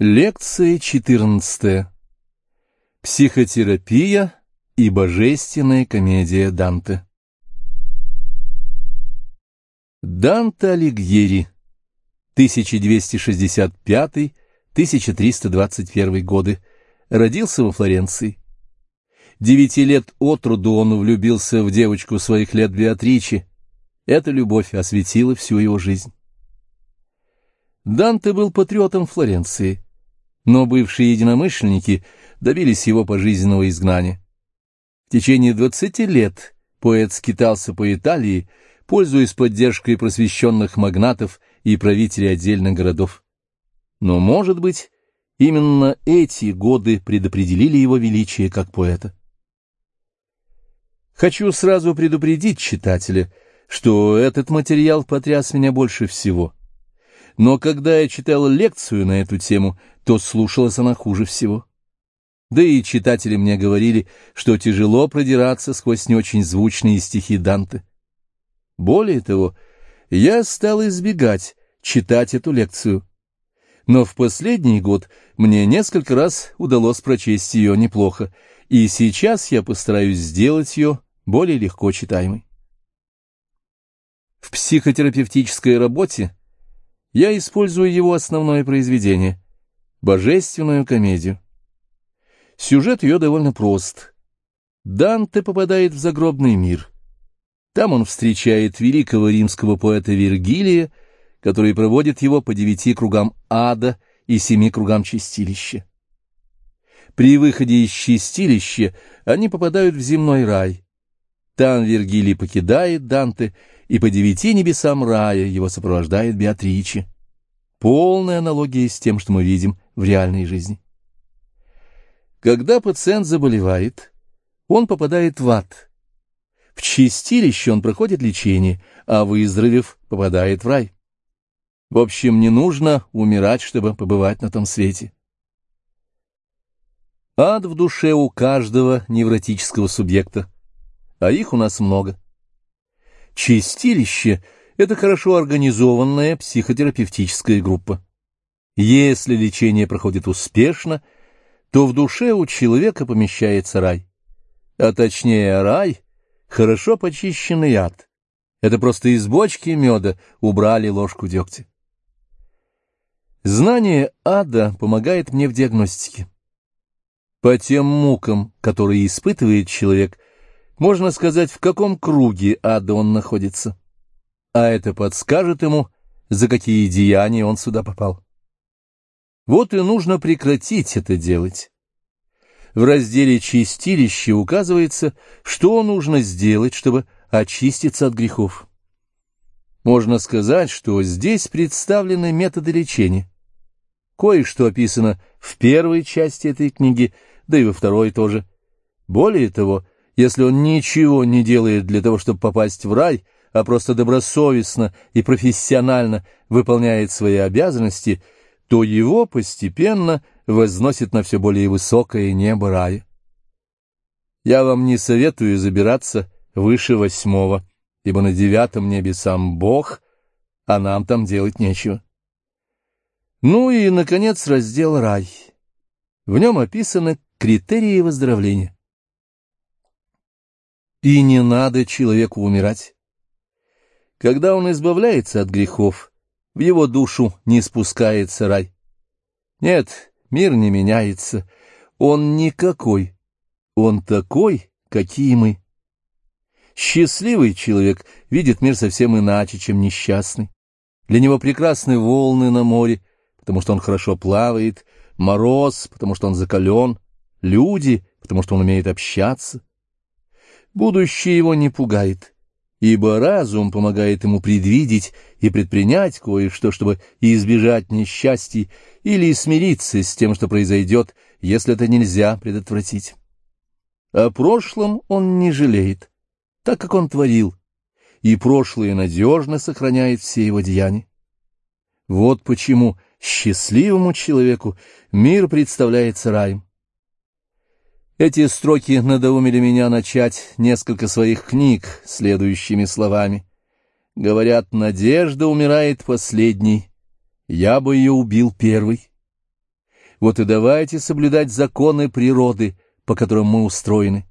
Лекция 14. Психотерапия и божественная комедия Данте. Данте Алигьери. 1265-1321 годы. Родился во Флоренции. Девяти лет от роду он влюбился в девочку своих лет Беатричи. Эта любовь осветила всю его жизнь. Данте был патриотом Флоренции но бывшие единомышленники добились его пожизненного изгнания. В течение двадцати лет поэт скитался по Италии, пользуясь поддержкой просвещенных магнатов и правителей отдельных городов. Но, может быть, именно эти годы предопределили его величие как поэта. Хочу сразу предупредить читателя, что этот материал потряс меня больше всего — но когда я читал лекцию на эту тему, то слушалась она хуже всего. Да и читатели мне говорили, что тяжело продираться сквозь не очень звучные стихи Данте. Более того, я стал избегать читать эту лекцию. Но в последний год мне несколько раз удалось прочесть ее неплохо, и сейчас я постараюсь сделать ее более легко читаемой. В психотерапевтической работе я использую его основное произведение — божественную комедию. Сюжет ее довольно прост. Данте попадает в загробный мир. Там он встречает великого римского поэта Вергилия, который проводит его по девяти кругам ада и семи кругам чистилища. При выходе из чистилища они попадают в земной рай. Там Вергилий покидает Данте и по девяти небесам рая его сопровождает Беатриче. Полная аналогия с тем, что мы видим в реальной жизни. Когда пациент заболевает, он попадает в ад. В чистилище он проходит лечение, а выздоровев, попадает в рай. В общем, не нужно умирать, чтобы побывать на том свете. Ад в душе у каждого невротического субъекта, а их у нас много. Чистилище — это хорошо организованная психотерапевтическая группа. Если лечение проходит успешно, то в душе у человека помещается рай. А точнее, рай — хорошо почищенный ад. Это просто из бочки меда убрали ложку дегтя. Знание ада помогает мне в диагностике. По тем мукам, которые испытывает человек — можно сказать, в каком круге ада он находится. А это подскажет ему, за какие деяния он сюда попал. Вот и нужно прекратить это делать. В разделе «Чистилище» указывается, что нужно сделать, чтобы очиститься от грехов. Можно сказать, что здесь представлены методы лечения. Кое-что описано в первой части этой книги, да и во второй тоже. Более того, если он ничего не делает для того, чтобы попасть в рай, а просто добросовестно и профессионально выполняет свои обязанности, то его постепенно возносит на все более высокое небо рая. Я вам не советую забираться выше восьмого, ибо на девятом небе сам Бог, а нам там делать нечего. Ну и, наконец, раздел «Рай». В нем описаны критерии выздоровления. И не надо человеку умирать. Когда он избавляется от грехов, в его душу не спускается рай. Нет, мир не меняется, он никакой, он такой, какие мы. Счастливый человек видит мир совсем иначе, чем несчастный. Для него прекрасны волны на море, потому что он хорошо плавает, мороз, потому что он закален, люди, потому что он умеет общаться. Будущее его не пугает, ибо разум помогает ему предвидеть и предпринять кое-что, чтобы избежать несчастий или смириться с тем, что произойдет, если это нельзя предотвратить. О прошлом он не жалеет, так как он творил, и прошлое надежно сохраняет все его деяния. Вот почему счастливому человеку мир представляется раем. Эти строки надоумили меня начать несколько своих книг следующими словами. Говорят, надежда умирает последней, я бы ее убил первый. Вот и давайте соблюдать законы природы, по которым мы устроены.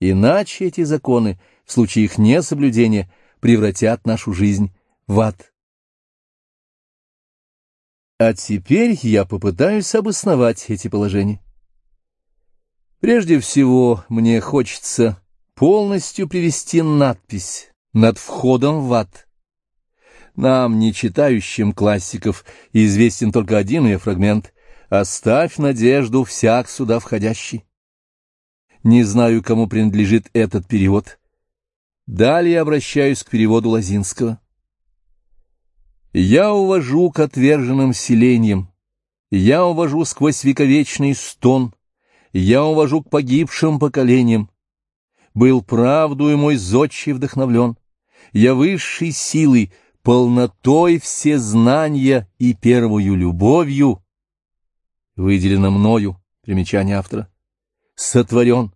Иначе эти законы, в случае их несоблюдения, превратят нашу жизнь в ад. А теперь я попытаюсь обосновать эти положения. Прежде всего, мне хочется полностью привести надпись над входом в ад. Нам, не читающим классиков, известен только один ее фрагмент «Оставь надежду всяк сюда входящий». Не знаю, кому принадлежит этот перевод. Далее обращаюсь к переводу Лазинского. Я увожу к отверженным селениям, я увожу сквозь вековечный стон, я увожу к погибшим поколениям. Был правду и мой зодчий вдохновлен, я высшей силой, полнотой все знания и первую любовью, выделено мною, примечание автора, сотворен.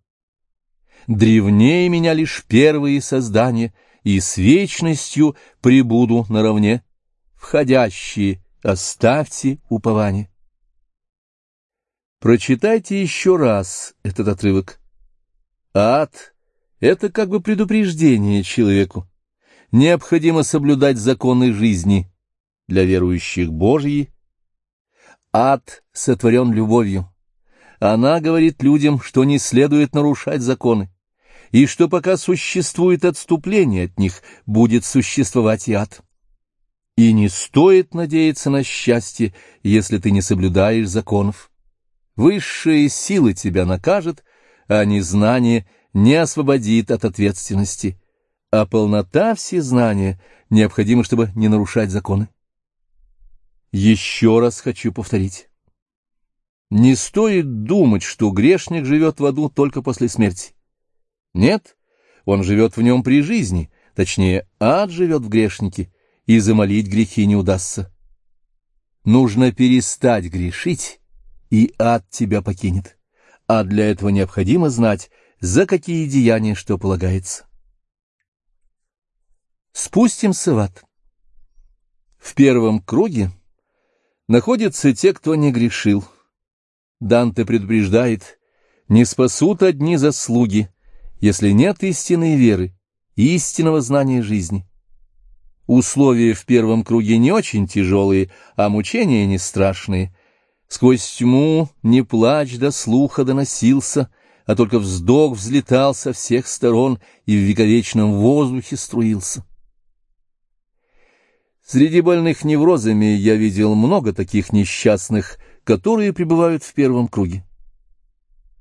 Древнее меня лишь первые создания, и с вечностью прибуду наравне входящие, оставьте упование. Прочитайте еще раз этот отрывок. Ад — это как бы предупреждение человеку. Необходимо соблюдать законы жизни для верующих Божьи. Ад сотворен любовью. Она говорит людям, что не следует нарушать законы, и что пока существует отступление от них, будет существовать и ад. И не стоит надеяться на счастье, если ты не соблюдаешь законов. Высшая сила тебя накажет, а незнание не освободит от ответственности, а полнота всезнания необходима, чтобы не нарушать законы. Еще раз хочу повторить. Не стоит думать, что грешник живет в аду только после смерти. Нет, он живет в нем при жизни, точнее, ад живет в грешнике, и замолить грехи не удастся. Нужно перестать грешить, и ад тебя покинет. А для этого необходимо знать, за какие деяния что полагается. Спустимся в ад. В первом круге находятся те, кто не грешил. Данте предупреждает, не спасут одни заслуги, если нет истинной веры, истинного знания жизни. Условия в первом круге не очень тяжелые, а мучения не страшные. Сквозь тьму не плач до слуха доносился, а только вздох взлетал со всех сторон и в вековечном воздухе струился. Среди больных неврозами я видел много таких несчастных, которые пребывают в первом круге.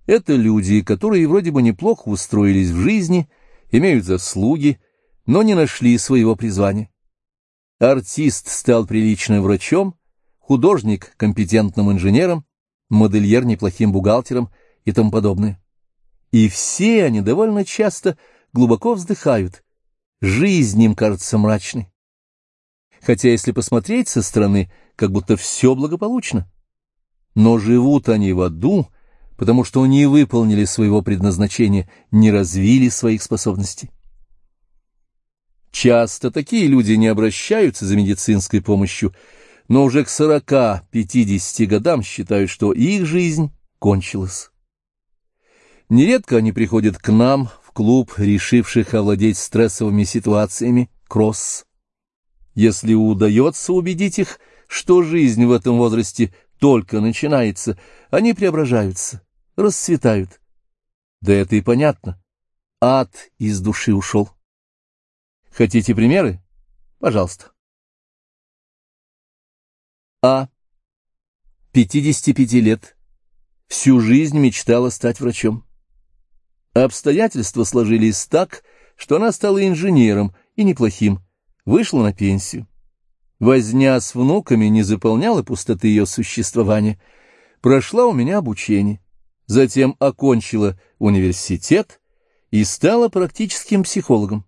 Это люди, которые вроде бы неплохо устроились в жизни, имеют заслуги, но не нашли своего призвания. Артист стал приличным врачом, художник — компетентным инженером, модельер — неплохим бухгалтером и тому подобное. И все они довольно часто глубоко вздыхают. Жизнь им кажется мрачной. Хотя, если посмотреть со стороны, как будто все благополучно. Но живут они в аду, потому что не выполнили своего предназначения, не развили своих способностей. Часто такие люди не обращаются за медицинской помощью, но уже к 40-50 годам считают, что их жизнь кончилась. Нередко они приходят к нам в клуб, решивших овладеть стрессовыми ситуациями, кросс. Если удается убедить их, что жизнь в этом возрасте только начинается, они преображаются, расцветают. Да это и понятно. Ад из души ушел. Хотите примеры? Пожалуйста. А. 55 лет. Всю жизнь мечтала стать врачом. Обстоятельства сложились так, что она стала инженером и неплохим, вышла на пенсию. Возня с внуками не заполняла пустоты ее существования. Прошла у меня обучение, затем окончила университет и стала практическим психологом.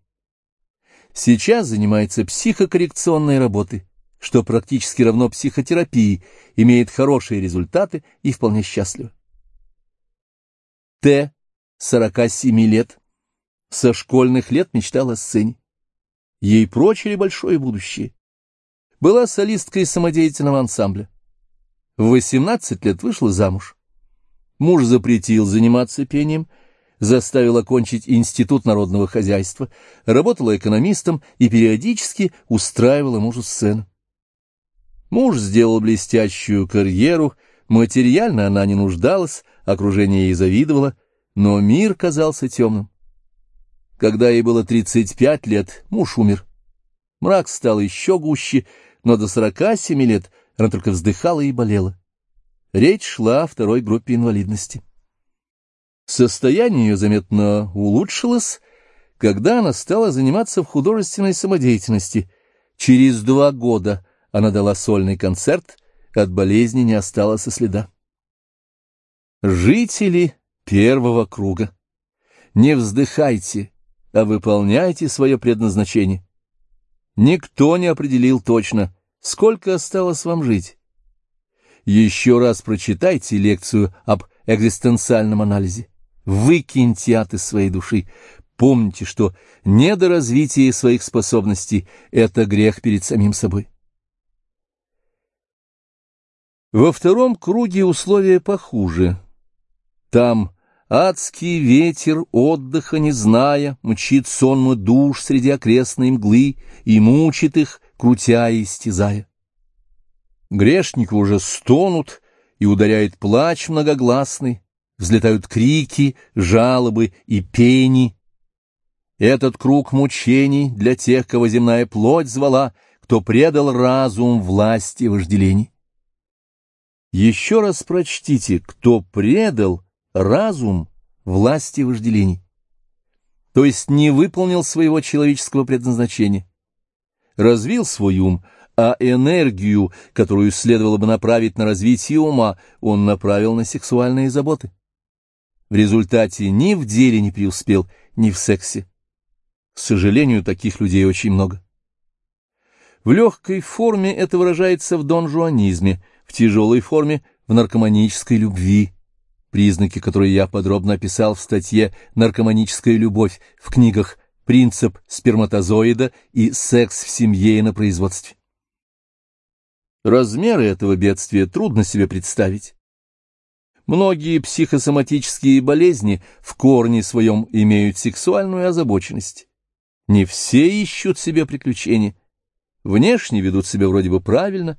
Сейчас занимается психокоррекционной работой, что практически равно психотерапии, имеет хорошие результаты и вполне счастлива. Т. 47 лет. Со школьных лет мечтала о сцене. Ей прочили большое будущее. Была солисткой самодеятельного ансамбля. В 18 лет вышла замуж. Муж запретил заниматься пением, заставил окончить Институт народного хозяйства, работала экономистом и периодически устраивала мужу сцену. Муж сделал блестящую карьеру, материально она не нуждалась, окружение ей завидовало, но мир казался темным. Когда ей было 35 лет, муж умер. Мрак стал еще гуще, но до 47 лет она только вздыхала и болела. Речь шла о второй группе инвалидности. Состояние ее заметно улучшилось, когда она стала заниматься в художественной самодеятельности. Через два года она дала сольный концерт, от болезни не осталось и следа. Жители первого круга, не вздыхайте, а выполняйте свое предназначение. Никто не определил точно, сколько осталось вам жить. Еще раз прочитайте лекцию об экзистенциальном анализе. Выкиньте ад из своей души. Помните, что недоразвитие своих способностей — это грех перед самим собой. Во втором круге условия похуже. Там адский ветер, отдыха не зная, мчит сонмы душ среди окрестной мглы и мучит их, крутя и истязая. Грешники уже стонут, и ударяет плач многогласный, взлетают крики, жалобы и пени. Этот круг мучений для тех, кого земная плоть звала, кто предал разум власти вожделений. Еще раз прочтите, кто предал разум власти вожделений, то есть не выполнил своего человеческого предназначения, развил свой ум, а энергию, которую следовало бы направить на развитие ума, он направил на сексуальные заботы. В результате ни в деле не преуспел, ни в сексе. К сожалению, таких людей очень много. В легкой форме это выражается в донжуанизме, в тяжелой форме в наркоманической любви, признаки которые я подробно описал в статье «Наркоманическая любовь» в книгах «Принцип сперматозоида» и «Секс в семье и на производстве». Размеры этого бедствия трудно себе представить. Многие психосоматические болезни в корне своем имеют сексуальную озабоченность. Не все ищут себе приключения, Внешне ведут себя вроде бы правильно,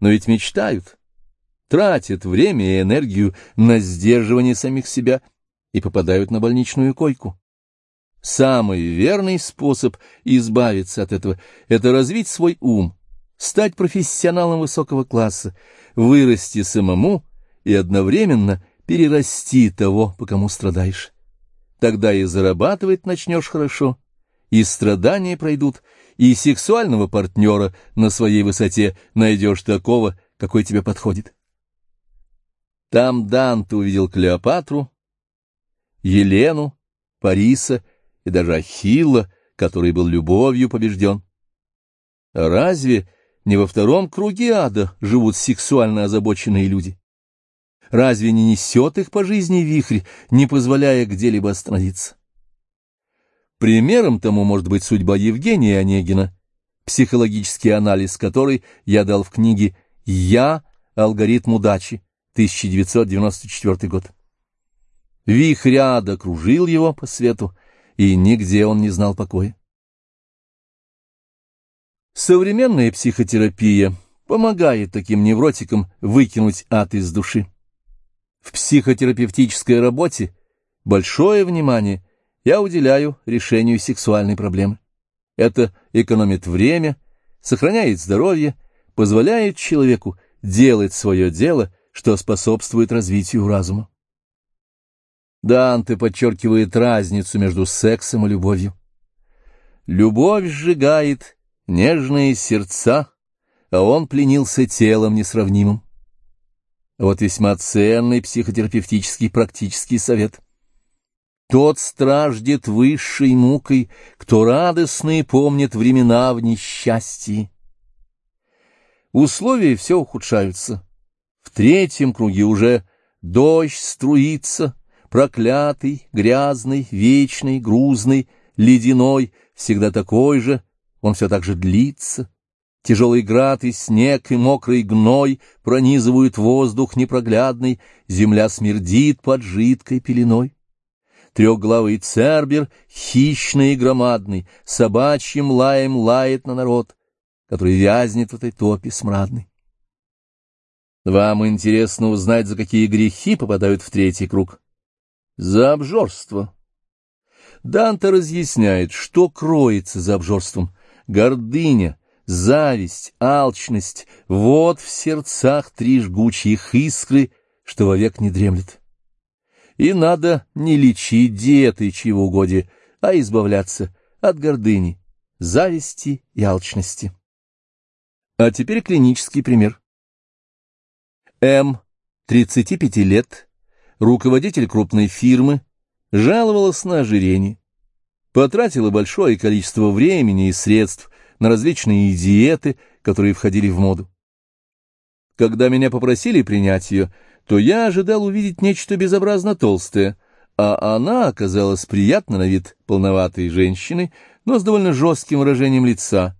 но ведь мечтают, тратят время и энергию на сдерживание самих себя и попадают на больничную койку. Самый верный способ избавиться от этого — это развить свой ум, стать профессионалом высокого класса, вырасти самому и одновременно перерасти того, по кому страдаешь. Тогда и зарабатывать начнешь хорошо, и страдания пройдут, и сексуального партнера на своей высоте найдешь такого, какой тебе подходит. Там Данте увидел Клеопатру, Елену, Париса и даже Ахилла, который был любовью побежден. разве не во втором круге ада живут сексуально озабоченные люди? Разве не несет их по жизни вихрь, не позволяя где-либо остановиться? Примером тому может быть судьба Евгения Онегина, психологический анализ которой я дал в книге «Я. Алгоритм удачи», 1994 год. Вихрь ада кружил его по свету, и нигде он не знал покоя. Современная психотерапия помогает таким невротикам выкинуть ад из души. В психотерапевтической работе большое внимание – я уделяю решению сексуальной проблемы. Это экономит время, сохраняет здоровье, позволяет человеку делать свое дело, что способствует развитию разума. Данте подчеркивает разницу между сексом и любовью. Любовь сжигает нежные сердца, а он пленился телом несравнимым. Вот весьма ценный психотерапевтический практический совет — тот страждет высшей мукой, кто радостные помнит времена в несчастье. Условия все ухудшаются. В третьем круге уже дождь струится, проклятый, грязный, вечный, грузный, ледяной, всегда такой же, он все так же длится. Тяжелый град и снег, и мокрый гной пронизывают воздух непроглядный, земля смердит под жидкой пеленой. Трехглавый цербер, хищный и громадный, собачьим лаем лает на народ, который вязнет в этой топе смрадной. Вам интересно узнать, за какие грехи попадают в третий круг? За обжорство. Данте разъясняет, что кроется за обжорством. Гордыня, зависть, алчность — вот в сердцах три жгучих искры, что вовек не дремлет. И надо не лечить диетой чревоугодия, а избавляться от гордыни, зависти и алчности. А теперь клинический пример. М, 35 лет, руководитель крупной фирмы, жаловалась на ожирение. Потратила большое количество времени и средств на различные диеты, которые входили в моду. Когда меня попросили принять ее, то я ожидал увидеть нечто безобразно толстое, а она оказалась приятно на вид полноватой женщиной, но с довольно жестким выражением лица.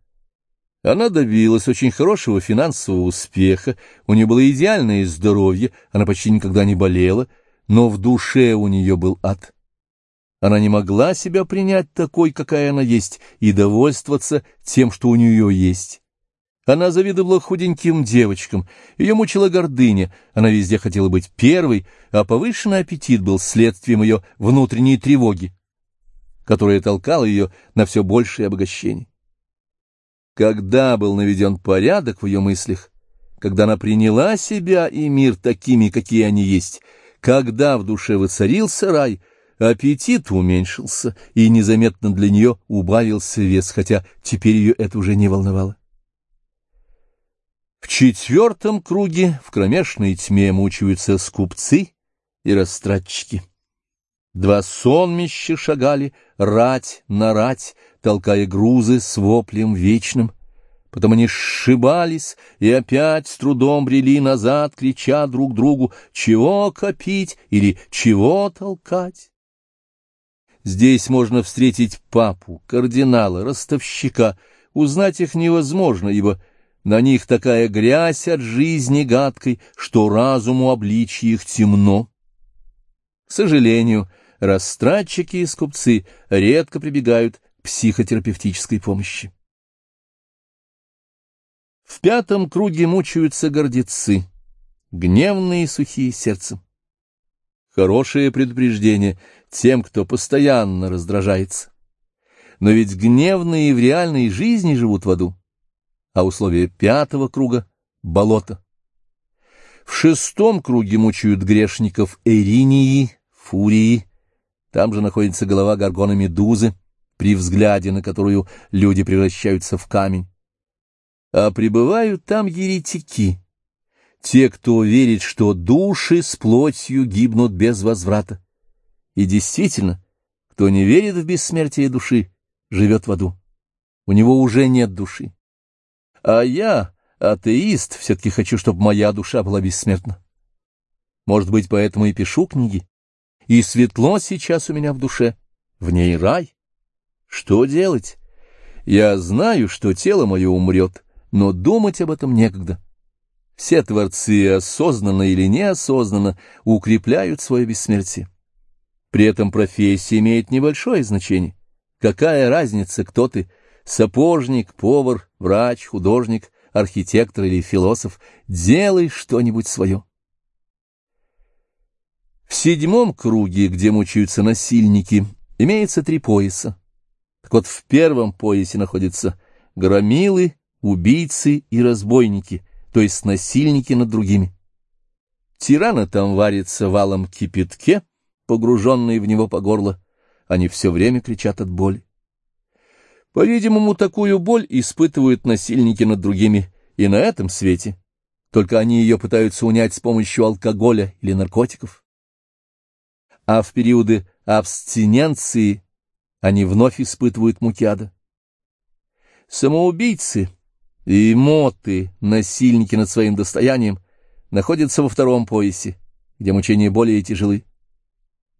Она добилась очень хорошего финансового успеха, у нее было идеальное здоровье, она почти никогда не болела, но в душе у нее был ад. Она не могла себя принять такой, какая она есть, и довольствоваться тем, что у нее есть. Она завидовала худеньким девочкам, ее мучила гордыня, она везде хотела быть первой, а повышенный аппетит был следствием ее внутренней тревоги, которая толкала ее на все большее обогащение. Когда был наведен порядок в ее мыслях, когда она приняла себя и мир такими, какие они есть, когда в душе воцарился рай — Аппетит уменьшился, и незаметно для нее убавился вес, хотя теперь ее это уже не волновало. В четвертом круге в кромешной тьме мучаются скупцы и растратчики. Два сонмища шагали, рать на рать, толкая грузы с воплем вечным. Потом они сшибались и опять с трудом брели назад, крича друг другу «Чего копить?» или «Чего толкать?» Здесь можно встретить папу, кардинала, ростовщика. Узнать их невозможно, ибо на них такая грязь от жизни гадкой, что разуму обличье их темно. К сожалению, растратчики и скупцы редко прибегают к психотерапевтической помощи. В пятом круге мучаются гордецы, гневные и сухие сердцем. Хорошее предупреждение тем, кто постоянно раздражается. Но ведь гневные в реальной жизни живут в аду, а условие пятого круга — болото. В шестом круге мучают грешников Эринии, Фурии, там же находится голова горгона Медузы, при взгляде на которую люди превращаются в камень. А пребывают там еретики, те, кто верит, что души с плотью гибнут без возврата. И действительно, кто не верит в бессмертие души, живет в аду. У него уже нет души. А я, атеист, все-таки хочу, чтобы моя душа была бессмертна. Может быть, поэтому и пишу книги. И светло сейчас у меня в душе, в ней рай. Что делать? Я знаю, что тело мое умрет, но думать об этом некогда. Все творцы, осознанно или неосознанно, укрепляют свое бессмертие. При этом профессия имеет небольшое значение. Какая разница, кто ты? Сапожник, повар, врач, художник, архитектор или философ? Делай что-нибудь свое. В седьмом круге, где мучаются насильники, имеется три пояса. Так вот, в первом поясе находятся громилы, убийцы и разбойники — то есть насильники над другими. Тираны там варятся валом кипятке, погруженные в него по горло. Они все время кричат от боли. По-видимому, такую боль испытывают насильники над другими и на этом свете, только они ее пытаются унять с помощью алкоголя или наркотиков. А в периоды абстиненции они вновь испытывают муки ада. Самоубийцы — и моты, насильники над своим достоянием, находятся во втором поясе, где мучения более тяжелы.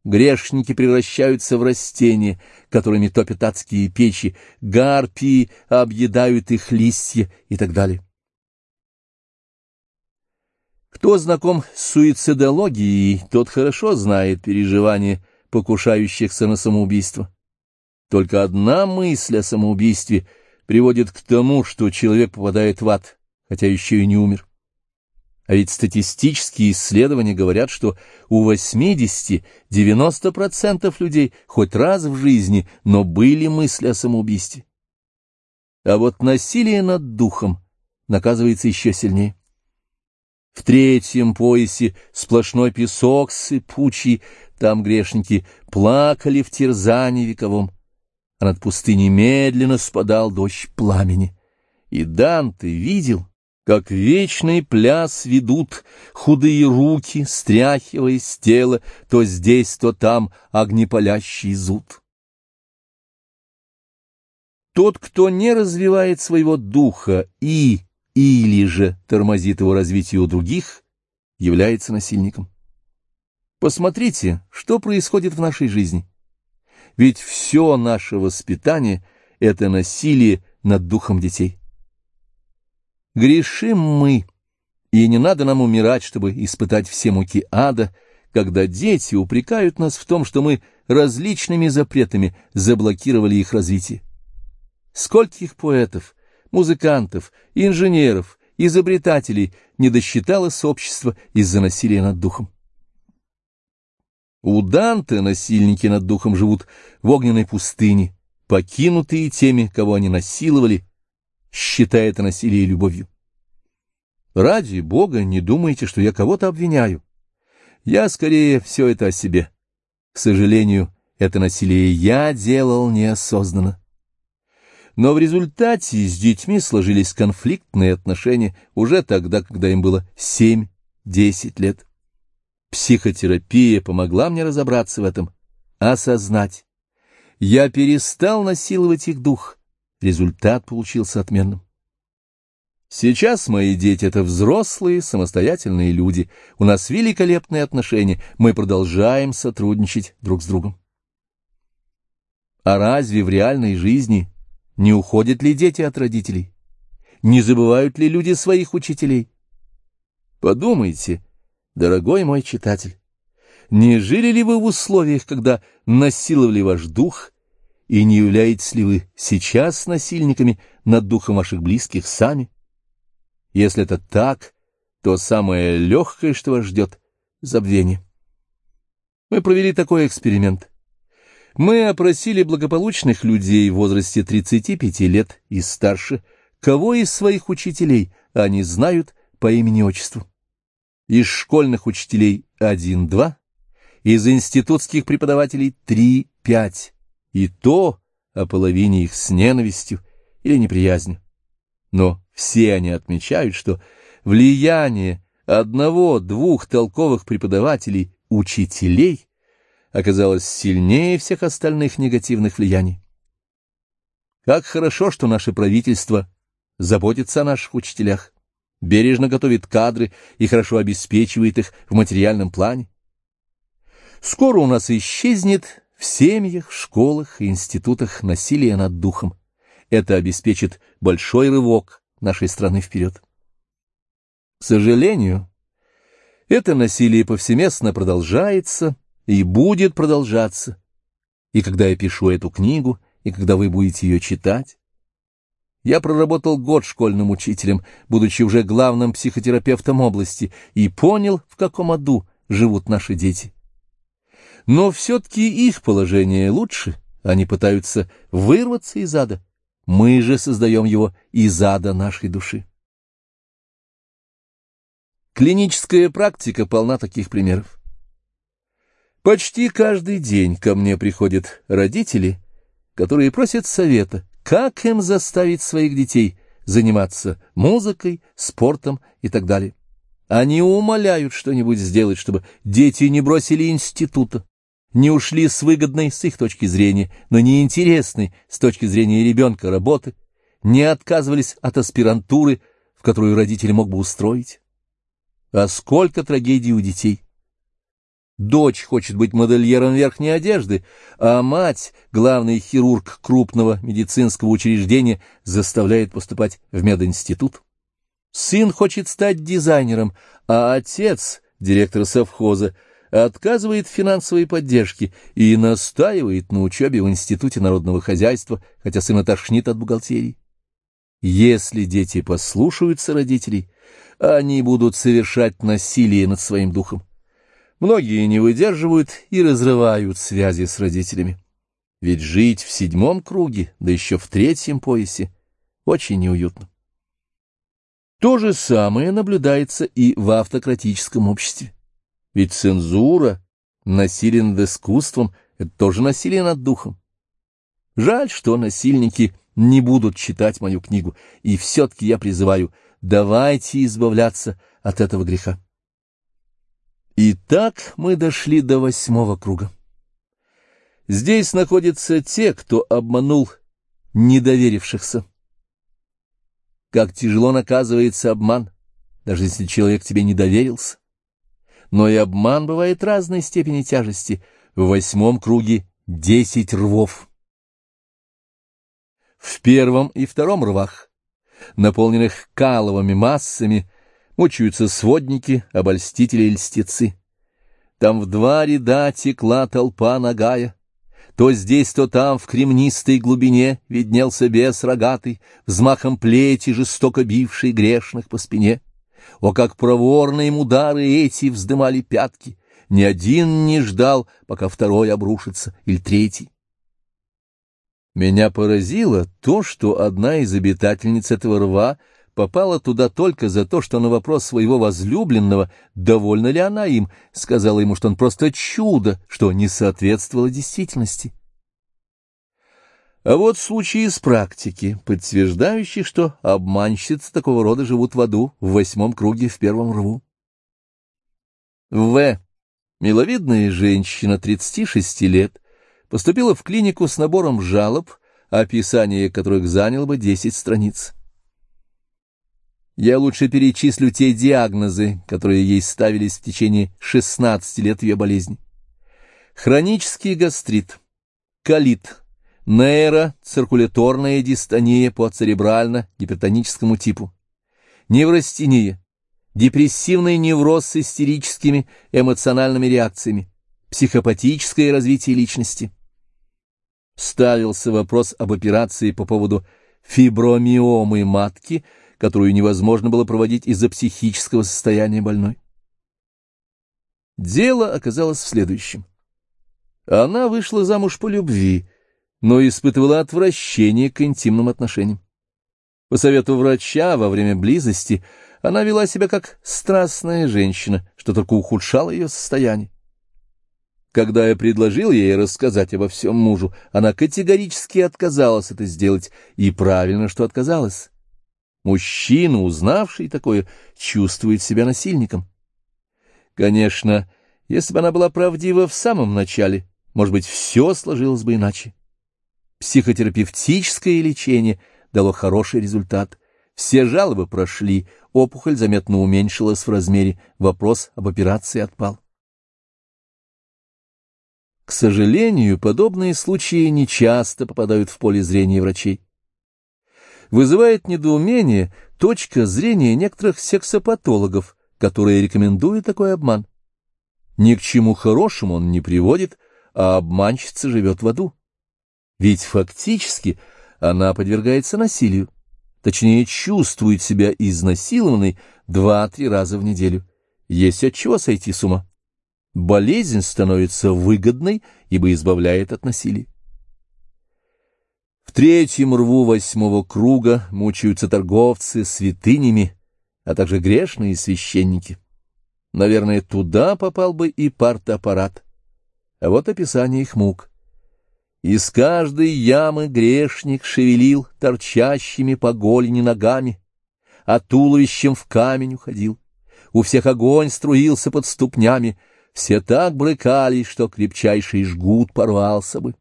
Грешники превращаются в растения, которыми топят адские печи, гарпии объедают их листья и так далее. Кто знаком с суицидологией, тот хорошо знает переживания покушающихся на самоубийство. Только одна мысль о самоубийстве приводит к тому, что человек попадает в ад, хотя еще и не умер. А ведь статистические исследования говорят, что у 80-90% людей хоть раз в жизни, но были мысли о самоубийстве. А вот насилие над духом наказывается еще сильнее. В третьем поясе сплошной песок сыпучий, там грешники плакали в терзании вековом, а над пустыней медленно спадал дождь пламени. И Данте видел, как вечный пляс ведут худые руки, стряхивая с тела то здесь, то там огнепалящий зуд. Тот, кто не развивает своего духа и или же тормозит его развитие у других, является насильником. Посмотрите, что происходит в нашей жизни. Ведь все наше воспитание — это насилие над духом детей. Грешим мы, и не надо нам умирать, чтобы испытать все муки ада, когда дети упрекают нас в том, что мы различными запретами заблокировали их развитие. Скольких поэтов, музыкантов, инженеров, изобретателей не досчиталось общество из-за насилия над духом. У Данте насильники над духом живут в огненной пустыне, покинутые теми, кого они насиловали, считая это насилие любовью. Ради Бога не думайте, что я кого-то обвиняю. Я скорее все это о себе. К сожалению, это насилие я делал неосознанно. Но в результате с детьми сложились конфликтные отношения уже тогда, когда им было 7-10 лет. Психотерапия помогла мне разобраться в этом, осознать. Я перестал насиловать их дух. Результат получился отменным. Сейчас мои дети — это взрослые, самостоятельные люди. У нас великолепные отношения, мы продолжаем сотрудничать друг с другом. А разве в реальной жизни не уходят ли дети от родителей? Не забывают ли люди своих учителей? Подумайте, дорогой мой читатель, не жили ли вы в условиях, когда насиловали ваш дух, и не являетесь ли вы сейчас насильниками над духом ваших близких сами? Если это так, то самое легкое, что вас ждет — забвение. Мы провели такой эксперимент. Мы опросили благополучных людей в возрасте 35 лет и старше, кого из своих учителей они знают по имени-отчеству. Из школьных учителей 1-2, из институтских преподавателей 3-5, и то о половине их с ненавистью или неприязнью. Но все они отмечают, что влияние одного-двух толковых преподавателей, учителей, оказалось сильнее всех остальных негативных влияний. Как хорошо, что наше правительство заботится о наших учителях, бережно готовит кадры и хорошо обеспечивает их в материальном плане. Скоро у нас исчезнет в семьях, школах и институтах насилие над духом. Это обеспечит большой рывок нашей страны вперед. К сожалению, это насилие повсеместно продолжается, и будет продолжаться. И когда я пишу эту книгу, и когда вы будете ее читать, я проработал год школьным учителем, будучи уже главным психотерапевтом области, и понял, в каком аду живут наши дети. Но все-таки их положение лучше, они пытаются вырваться из ада. Мы же создаем его из ада нашей души. Клиническая практика полна таких примеров. Почти каждый день ко мне приходят родители, которые просят совета, как им заставить своих детей заниматься музыкой, спортом и так далее. Они умоляют что-нибудь сделать, чтобы дети не бросили института, не ушли с выгодной с их точки зрения, но неинтересной с точки зрения ребенка работы, не отказывались от аспирантуры, в которую родители мог бы устроить. А сколько трагедий у детей! Дочь хочет быть модельером верхней одежды, а мать, главный хирург крупного медицинского учреждения, заставляет поступать в мединститут. Сын хочет стать дизайнером, а отец, директор совхоза, отказывает в финансовой поддержке и настаивает на учебе в Институте народного хозяйства, хотя сына тошнит от бухгалтерии. Если дети послушаются родителей, они будут совершать насилие над своим духом. Многие не выдерживают и разрывают связи с родителями. Ведь жить в седьмом круге, да еще в третьем поясе, очень неуютно. То же самое наблюдается и в автократическом обществе. Ведь цензура, насилие над искусством — это тоже насилие над духом. Жаль, что насильники не будут читать мою книгу, и все-таки я призываю, давайте избавляться от этого греха. Итак, мы дошли до восьмого круга. Здесь находятся те, кто обманул недоверившихся. Как тяжело наказывается обман, даже если человек тебе не доверился. Но и обман бывает разной степени тяжести. В восьмом круге десять рвов. В первом и втором рвах, наполненных каловыми массами, мучаются сводники, обольстители и льстецы. Там в два ряда текла толпа нагая, то здесь, то там, в кремнистой глубине, виднелся бес рогатый, взмахом плети, жестоко бивший грешных по спине. О, как проворно им удары эти вздымали пятки! Ни один не ждал, пока второй обрушится, или третий. Меня поразило то, что одна из обитательниц этого рва — попала туда только за то, что на вопрос своего возлюбленного, довольна ли она им, сказала ему, что он просто чудо, что не соответствовало действительности. А вот случаи из практики, подтверждающие, что обманщицы такого рода живут в аду в восьмом круге в первом рву. В. Миловидная женщина 36 лет поступила в клинику с набором жалоб, описание которых заняло бы 10 страниц. Я лучше перечислю те диагнозы, которые ей ставились в течение 16 лет ее болезни. Хронический гастрит, колит, нейроциркуляторная дистония по церебрально-гипертоническому типу, неврастения, депрессивный невроз с истерическими эмоциональными реакциями, психопатическое развитие личности. Ставился вопрос об операции по поводу фибромиомы матки – которую невозможно было проводить из-за психического состояния больной. Дело оказалось в следующем. Она вышла замуж по любви, но испытывала отвращение к интимным отношениям. По совету врача во время близости она вела себя как страстная женщина, что только ухудшало ее состояние. Когда я предложил ей рассказать обо всем мужу, она категорически отказалась это сделать, и правильно, что отказалась. Мужчина, узнавший такое, чувствует себя насильником. Конечно, если бы она была правдива в самом начале, может быть, все сложилось бы иначе. Психотерапевтическое лечение дало хороший результат. Все жалобы прошли, опухоль заметно уменьшилась в размере, вопрос об операции отпал. К сожалению, подобные случаи нечасто попадают в поле зрения врачей вызывает недоумение точка зрения некоторых сексопатологов, которые рекомендуют такой обман. Ни к чему хорошему он не приводит, а обманщица живет в аду. Ведь фактически она подвергается насилию, точнее чувствует себя изнасилованной два-три раза в неделю. Есть от чего сойти с ума. Болезнь становится выгодной, ибо избавляет от насилия. В третьем рву восьмого круга мучаются торговцы святынями, а также грешные священники. Наверное, туда попал бы и партаппарат. А вот описание их мук. Из каждой ямы грешник шевелил торчащими по голени ногами, а туловищем в камень уходил. У всех огонь струился под ступнями, все так брыкались, что крепчайший жгут порвался бы.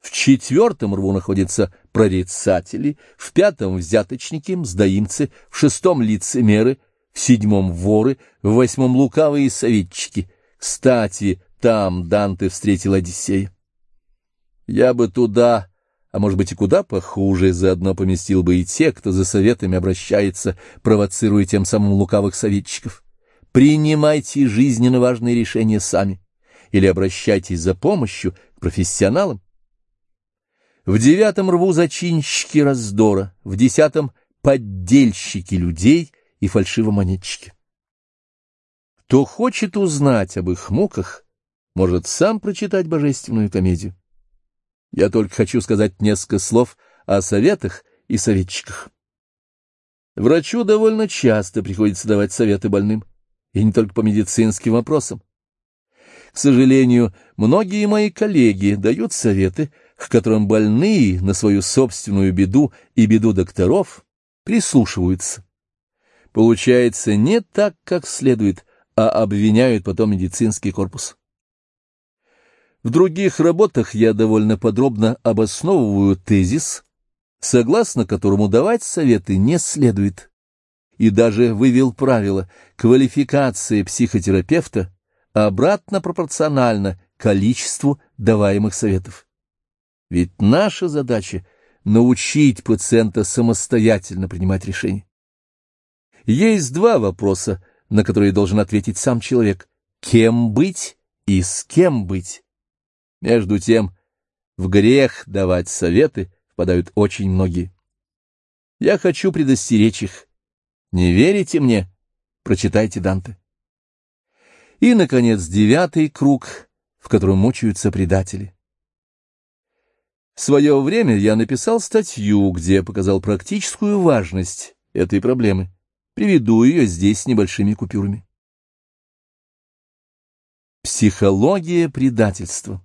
В четвертом рву находятся прорицатели, в пятом — взяточники, мздоимцы, в шестом — лицемеры, в седьмом воры, в восьмом лукавые советчики. Кстати, там Данте встретил Одиссея. Я бы туда, а может быть и куда похуже, заодно поместил бы и те, кто за советами обращается, провоцируя тем самым лукавых советчиков. Принимайте жизненно важные решения сами или обращайтесь за помощью к профессионалам. В девятом рву зачинщики раздора, в десятом — поддельщики людей и фальшивомонетчики. Кто хочет узнать об их муках, может сам прочитать божественную комедию. Я только хочу сказать несколько слов о советах и советчиках. Врачу довольно часто приходится давать советы больным, и не только по медицинским вопросам. К сожалению, многие мои коллеги дают советы, к которым больные на свою собственную беду и беду докторов прислушиваются. Получается не так, как следует, а обвиняют потом медицинский корпус. В других работах я довольно подробно обосновываю тезис, согласно которому давать советы не следует. И даже вывел правило, квалификация психотерапевта обратно пропорциональна количеству даваемых советов. Ведь наша задача — научить пациента самостоятельно принимать решения. Есть два вопроса, на которые должен ответить сам человек. Кем быть и с кем быть? Между тем, в грех давать советы впадают очень многие. Я хочу предостеречь их. Не верите мне? Прочитайте Данте. И, наконец, девятый круг, в котором мучаются предатели. В свое время я написал статью, где показал практическую важность этой проблемы. Приведу ее здесь с небольшими купюрами. Психология предательства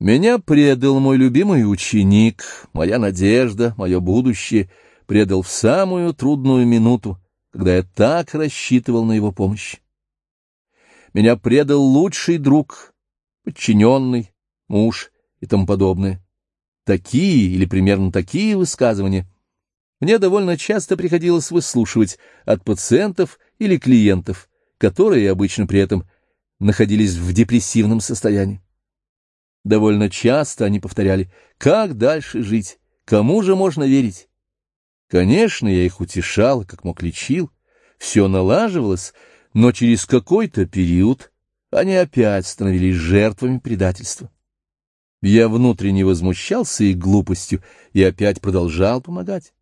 Меня предал мой любимый ученик, моя надежда, мое будущее, предал в самую трудную минуту, когда я так рассчитывал на его помощь. Меня предал лучший друг, подчиненный, муж и тому подобное. Такие или примерно такие высказывания мне довольно часто приходилось выслушивать от пациентов или клиентов, которые обычно при этом находились в депрессивном состоянии. Довольно часто они повторяли, как дальше жить, кому же можно верить. Конечно, я их утешал, как мог лечил, все налаживалось, но через какой-то период они опять становились жертвами предательства. Я внутренне возмущался их глупостью и опять продолжал помогать.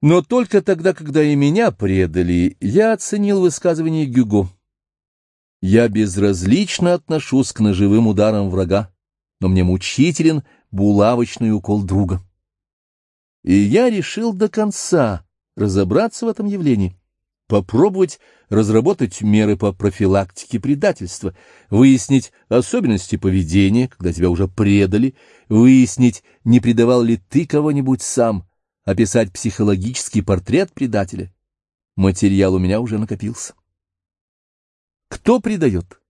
Но только тогда, когда и меня предали, я оценил высказывание Гюго. Я безразлично отношусь к ножевым ударам врага, но мне мучителен булавочный укол друга. И я решил до конца разобраться в этом явлении попробовать разработать меры по профилактике предательства, выяснить особенности поведения, когда тебя уже предали, выяснить, не предавал ли ты кого-нибудь сам, описать психологический портрет предателя. Материал у меня уже накопился. Кто предает?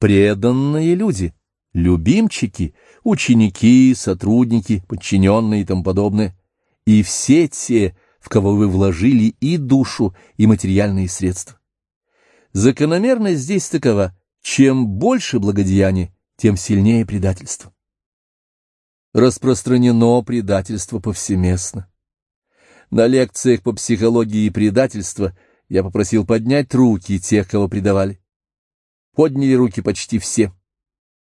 Преданные люди, любимчики, ученики, сотрудники, подчиненные и тому подобное. И все те, в кого вы вложили и душу, и материальные средства. Закономерность здесь такова, чем больше благодеяния, тем сильнее предательство. Распространено предательство повсеместно. На лекциях по психологии предательства я попросил поднять руки тех, кого предавали. Подняли руки почти все.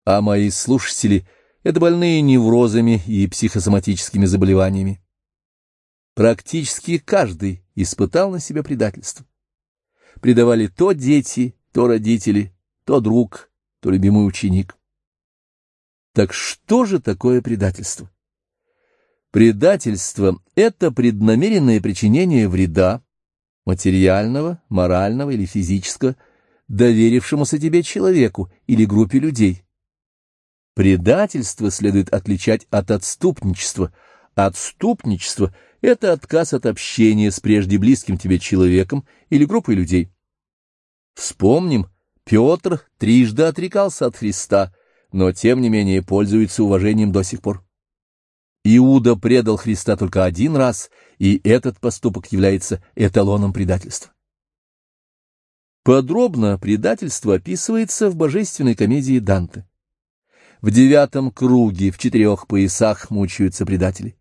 А мои слушатели — это больные неврозами и психосоматическими заболеваниями. Практически каждый испытал на себе предательство. Предавали то дети, то родители, то друг, то любимый ученик. Так что же такое предательство? Предательство — это преднамеренное причинение вреда, материального, морального или физического, доверившемуся тебе человеку или группе людей. Предательство следует отличать от отступничества. Отступничество — это отказ от общения с прежде близким тебе человеком или группой людей. Вспомним, Петр трижды отрекался от Христа, но тем не менее пользуется уважением до сих пор. Иуда предал Христа только один раз, и этот поступок является эталоном предательства. Подробно предательство описывается в божественной комедии Данте. В девятом круге в четырех поясах мучаются предатели.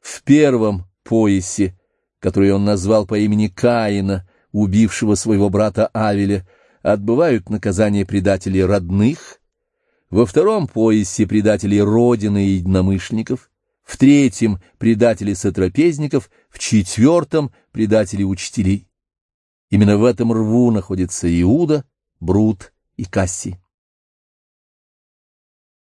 В первом поясе, который он назвал по имени Каина, убившего своего брата Авеля, отбывают наказание предателей родных, во втором поясе предатели Родины и единомышленников, в третьем — предатели сотрапезников, в четвертом — предатели учителей. Именно в этом рву находится Иуда, Брут и Кассий.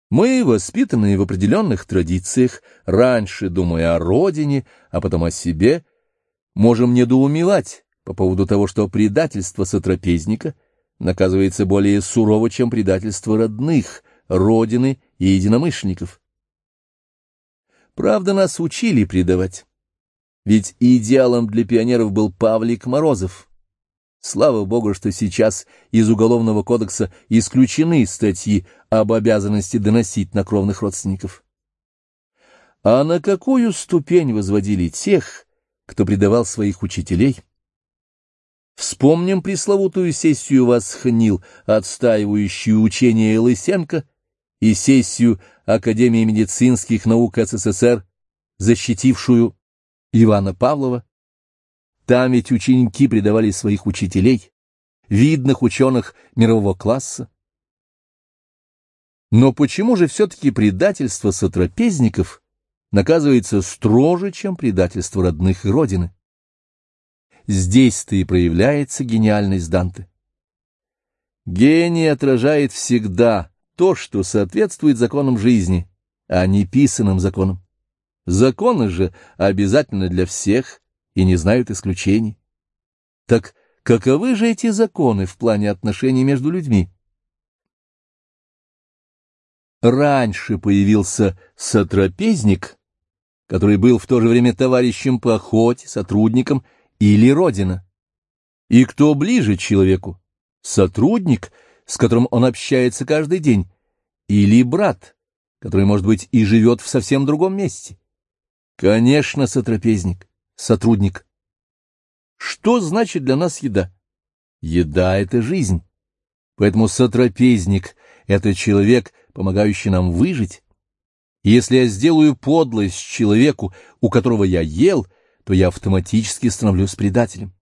Мы, воспитанные в определенных традициях, раньше думая о родине, а потом о себе, можем недоумевать по поводу того, что предательство сотрапезника — наказывается более сурово, чем предательство родных, родины и единомышленников. Правда, нас учили предавать. Ведь идеалом для пионеров был Павлик Морозов. Слава Богу, что сейчас из Уголовного кодекса исключены статьи об обязанности доносить на кровных родственников. А на какую ступень возводили тех, кто предавал своих учителей? Вспомним пресловутую сессию Восхнил, отстаивающую учение Лысенко, и сессию Академии медицинских наук СССР, защитившую Ивана Павлова. Там ведь ученики предавали своих учителей, видных ученых мирового класса. Но почему же все-таки предательство сотрапезников наказывается строже, чем предательство родных и Родины? Здесь-то и проявляется гениальность Данте. Гений отражает всегда то, что соответствует законам жизни, а не писанным законам. Законы же обязательны для всех и не знают исключений. Так каковы же эти законы в плане отношений между людьми? Раньше появился сотрапезник, который был в то же время товарищем по охоте, сотрудником или родина. И кто ближе человеку? Сотрудник, с которым он общается каждый день, или брат, который, может быть, и живет в совсем другом месте? Конечно, сотрапезник, сотрудник. Что значит для нас еда? Еда — это жизнь. Поэтому сотрапезник — это человек, помогающий нам выжить. если я сделаю подлость человеку, у которого я ел — то я автоматически становлюсь предателем.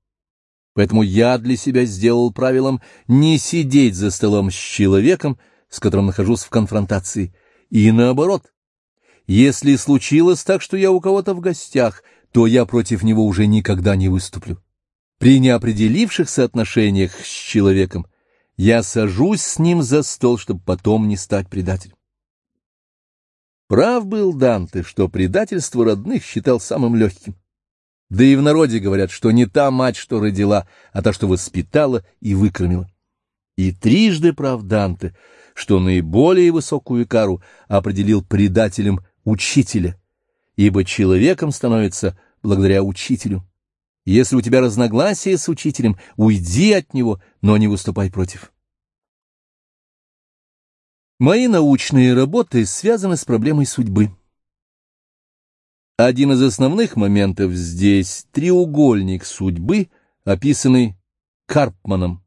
Поэтому я для себя сделал правилом не сидеть за столом с человеком, с которым нахожусь в конфронтации, и наоборот. Если случилось так, что я у кого-то в гостях, то я против него уже никогда не выступлю. При неопределившихся отношениях с человеком я сажусь с ним за стол, чтобы потом не стать предателем. Прав был Данте, что предательство родных считал самым легким. Да и в народе говорят, что не та мать, что родила, а та, что воспитала и выкормила. И трижды прав Данте, что наиболее высокую кару определил предателем учителя, ибо человеком становится благодаря учителю. Если у тебя разногласия с учителем, уйди от него, но не выступай против. Мои научные работы связаны с проблемой судьбы. Один из основных моментов здесь — треугольник судьбы, описанный Карпманом.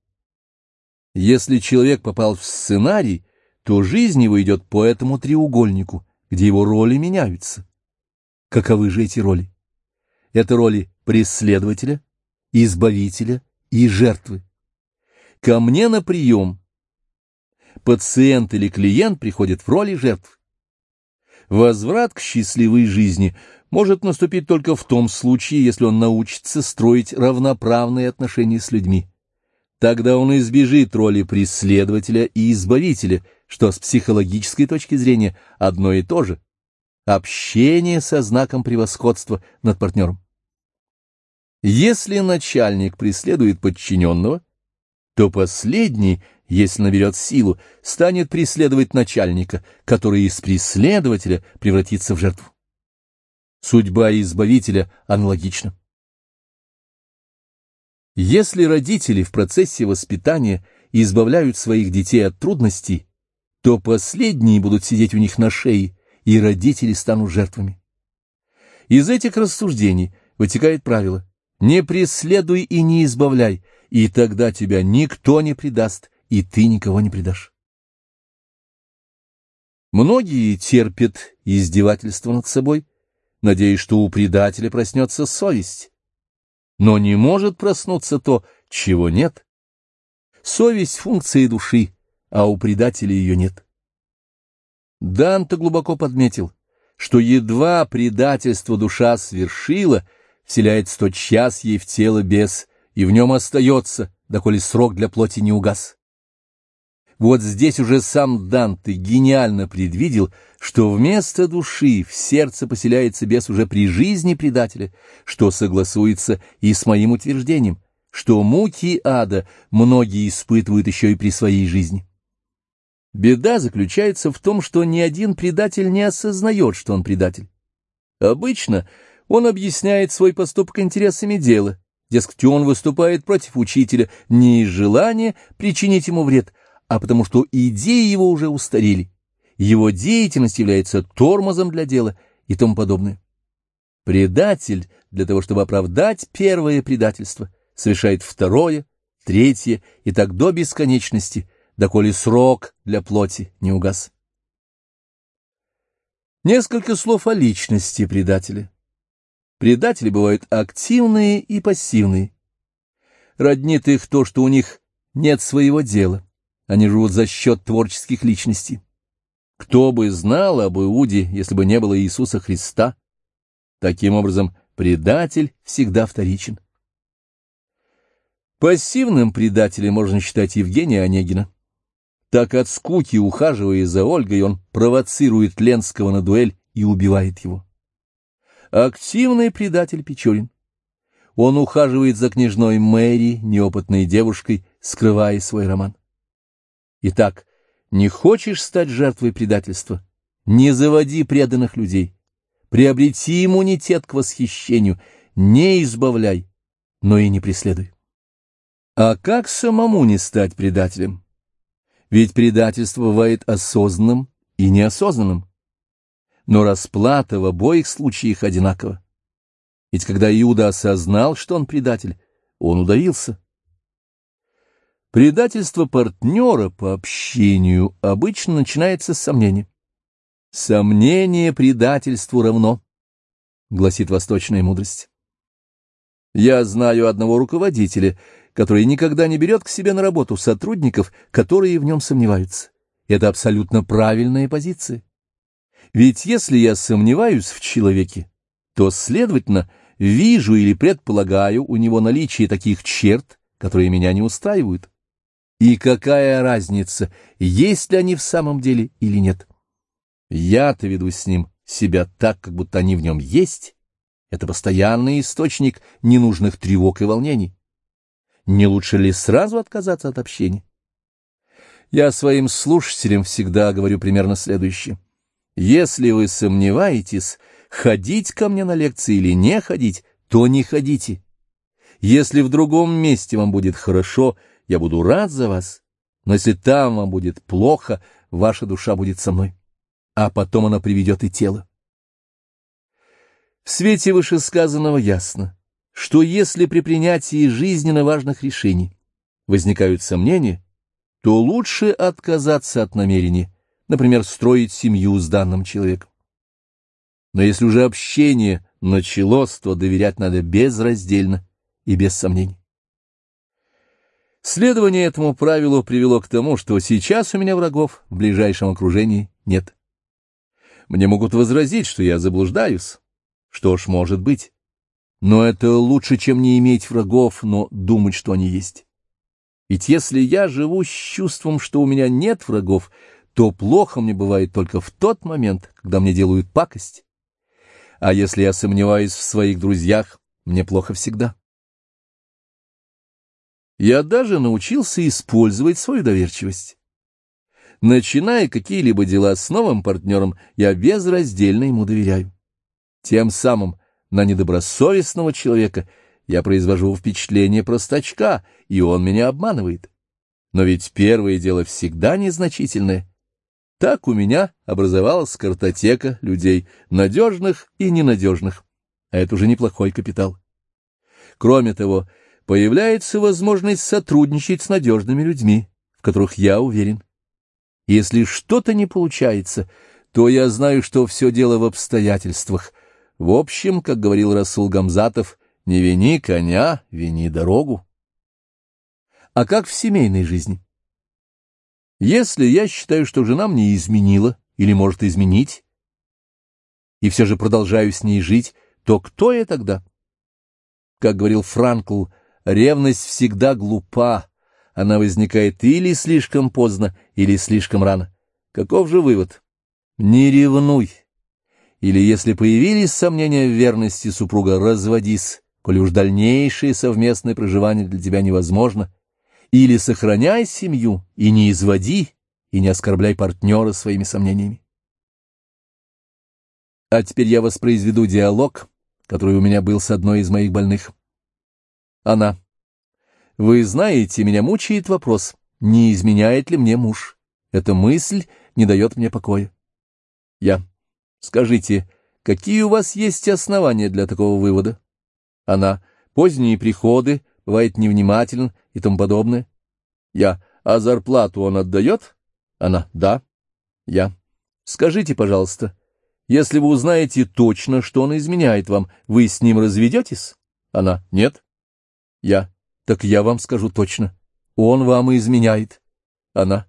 Если человек попал в сценарий, то жизнь его идет по этому треугольнику, где его роли меняются. Каковы же эти роли? Это роли преследователя, избавителя и жертвы. Ко мне на прием пациент или клиент приходит в роли жертв. Возврат к счастливой жизни может наступить только в том случае, если он научится строить равноправные отношения с людьми. Тогда он избежит роли преследователя и избавителя, что с психологической точки зрения одно и то же. Общение со знаком превосходства над партнером. Если начальник преследует подчиненного, то последний, если наберет силу, станет преследовать начальника, который из преследователя превратится в жертву. Судьба избавителя аналогична. Если родители в процессе воспитания избавляют своих детей от трудностей, то последние будут сидеть у них на шее и родители станут жертвами. Из этих рассуждений вытекает правило «не преследуй и не избавляй, и тогда тебя никто не предаст, и ты никого не предашь». Многие терпят издевательство над собой, надеясь, что у предателя проснется совесть. Но не может проснуться то, чего нет. Совесть — функция души, а у предателя ее нет. Данте глубоко подметил, что едва предательство душа свершила, вселяется тот час ей в тело бес, и в нем остается, доколе срок для плоти не угас. Вот здесь уже сам Данте гениально предвидел, что вместо души в сердце поселяется бес уже при жизни предателя, что согласуется и с моим утверждением, что муки ада многие испытывают еще и при своей жизни. Беда заключается в том, что ни один предатель не осознает, что он предатель. Обычно он объясняет свой поступок интересами дела, дескать, он выступает против учителя не из желания причинить ему вред, а потому что идеи его уже устарели, его деятельность является тормозом для дела и тому подобное. Предатель, для того чтобы оправдать первое предательство, совершает второе, третье и так до бесконечности, доколе срок для плоти не угас. Несколько слов о личности предателя. Предатели бывают активные и пассивные. Роднит их то, что у них нет своего дела. Они живут за счет творческих личностей. Кто бы знал об Иуде, если бы не было Иисуса Христа? Таким образом, предатель всегда вторичен. Пассивным предателем можно считать Евгения Онегина. Так от скуки, ухаживая за Ольгой, он провоцирует Ленского на дуэль и убивает его. Активный предатель Печорин. Он ухаживает за княжной Мэри, неопытной девушкой, скрывая свой роман. Итак, не хочешь стать жертвой предательства? Не заводи преданных людей. Приобрети иммунитет к восхищению, не избавляй, но и не преследуй. А как самому не стать предателем? Ведь предательство бывает осознанным и неосознанным. Но расплата в обоих случаях одинакова. Ведь когда Иуда осознал, что он предатель, он удавился. Предательство партнера по общению обычно начинается с сомнения. «Сомнение предательству равно», — гласит восточная мудрость. Я знаю одного руководителя, который никогда не берет к себе на работу сотрудников, которые в нем сомневаются. Это абсолютно правильная позиция. Ведь если я сомневаюсь в человеке, то, следовательно, вижу или предполагаю у него наличие таких черт, которые меня не устраивают. И какая разница, есть ли они в самом деле или нет? Я-то веду с ним себя так, как будто они в нем есть. Это постоянный источник ненужных тревог и волнений. Не лучше ли сразу отказаться от общения? Я своим слушателям всегда говорю примерно следующее. Если вы сомневаетесь, ходить ко мне на лекции или не ходить, то не ходите. Если в другом месте вам будет хорошо — я буду рад за вас, но если там вам будет плохо, ваша душа будет со мной, а потом она приведет и тело. В свете вышесказанного ясно, что если при принятии жизненно важных решений возникают сомнения, то лучше отказаться от намерения, например, строить семью с данным человеком. Но если уже общение началось, то доверять надо безраздельно и без сомнений. Следование этому правилу привело к тому, что сейчас у меня врагов в ближайшем окружении нет. Мне могут возразить, что я заблуждаюсь. Что ж, может быть. Но это лучше, чем не иметь врагов, но думать, что они есть. Ведь если я живу с чувством, что у меня нет врагов, то плохо мне бывает только в тот момент, когда мне делают пакость. А если я сомневаюсь в своих друзьях, мне плохо всегда. Я даже научился использовать свою доверчивость. Начиная какие-либо дела с новым партнером, я безраздельно ему доверяю. Тем самым на недобросовестного человека я произвожу впечатление простачка, и он меня обманывает. Но ведь первое дело всегда незначительное. Так у меня образовалась картотека людей, надежных и ненадежных, а это уже неплохой капитал. Кроме того, появляется возможность сотрудничать с надежными людьми, в которых я уверен. Если что-то не получается, то я знаю, что все дело в обстоятельствах. В общем, как говорил Расул Гамзатов, не вини коня, вини дорогу. А как в семейной жизни? Если я считаю, что жена мне изменила или может изменить, и все же продолжаю с ней жить, то кто я тогда? Как говорил Франкл, ревность всегда глупа, она возникает или слишком поздно, или слишком рано. Каков же вывод? Не ревнуй. Или, если появились сомнения в верности супруга, разводись, коли уж дальнейшее совместное проживание для тебя невозможно. Или сохраняй семью и не изводи, и не оскорбляй партнера своими сомнениями. А теперь я воспроизведу диалог, который у меня был с одной из моих больных. Она. Вы знаете, меня мучает вопрос, не изменяет ли мне муж. Эта мысль не дает мне покоя. Я. Скажите, какие у вас есть основания для такого вывода? Она. Поздние приходы, бывает невнимателен и тому подобное. Я. А зарплату он отдает? Она. Да. Я. Скажите, пожалуйста, если вы узнаете точно, что он изменяет вам, вы с ним разведетесь? Она. Нет. Я. Так я вам скажу точно. Он вам изменяет. Она.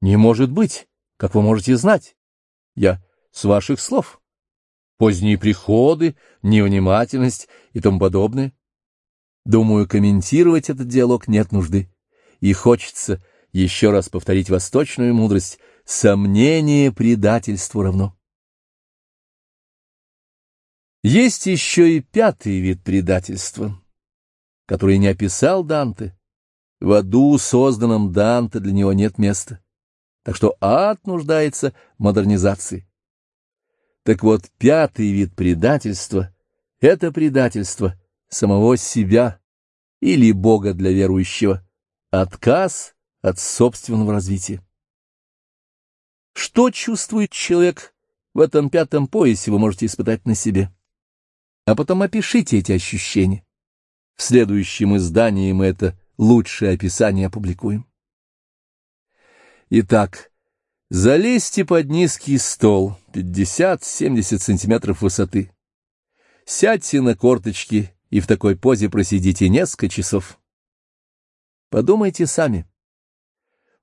Не может быть. Как вы можете знать? Я. С ваших слов. Поздние приходы, невнимательность и тому подобное. Думаю, комментировать этот диалог нет нужды. И хочется еще раз повторить восточную мудрость. Сомнение предательству равно. Есть еще и пятый вид предательства который не описал Данте. В аду, созданном Данте, для него нет места. Так что ад нуждается в модернизации. Так вот, пятый вид предательства — это предательство самого себя или Бога для верующего, отказ от собственного развития. Что чувствует человек в этом пятом поясе, вы можете испытать на себе. А потом опишите эти ощущения. В следующем издании мы это лучшее описание опубликуем. Итак, залезьте под низкий стол, 50-70 сантиметров высоты. Сядьте на корточки и в такой позе просидите несколько часов. Подумайте сами.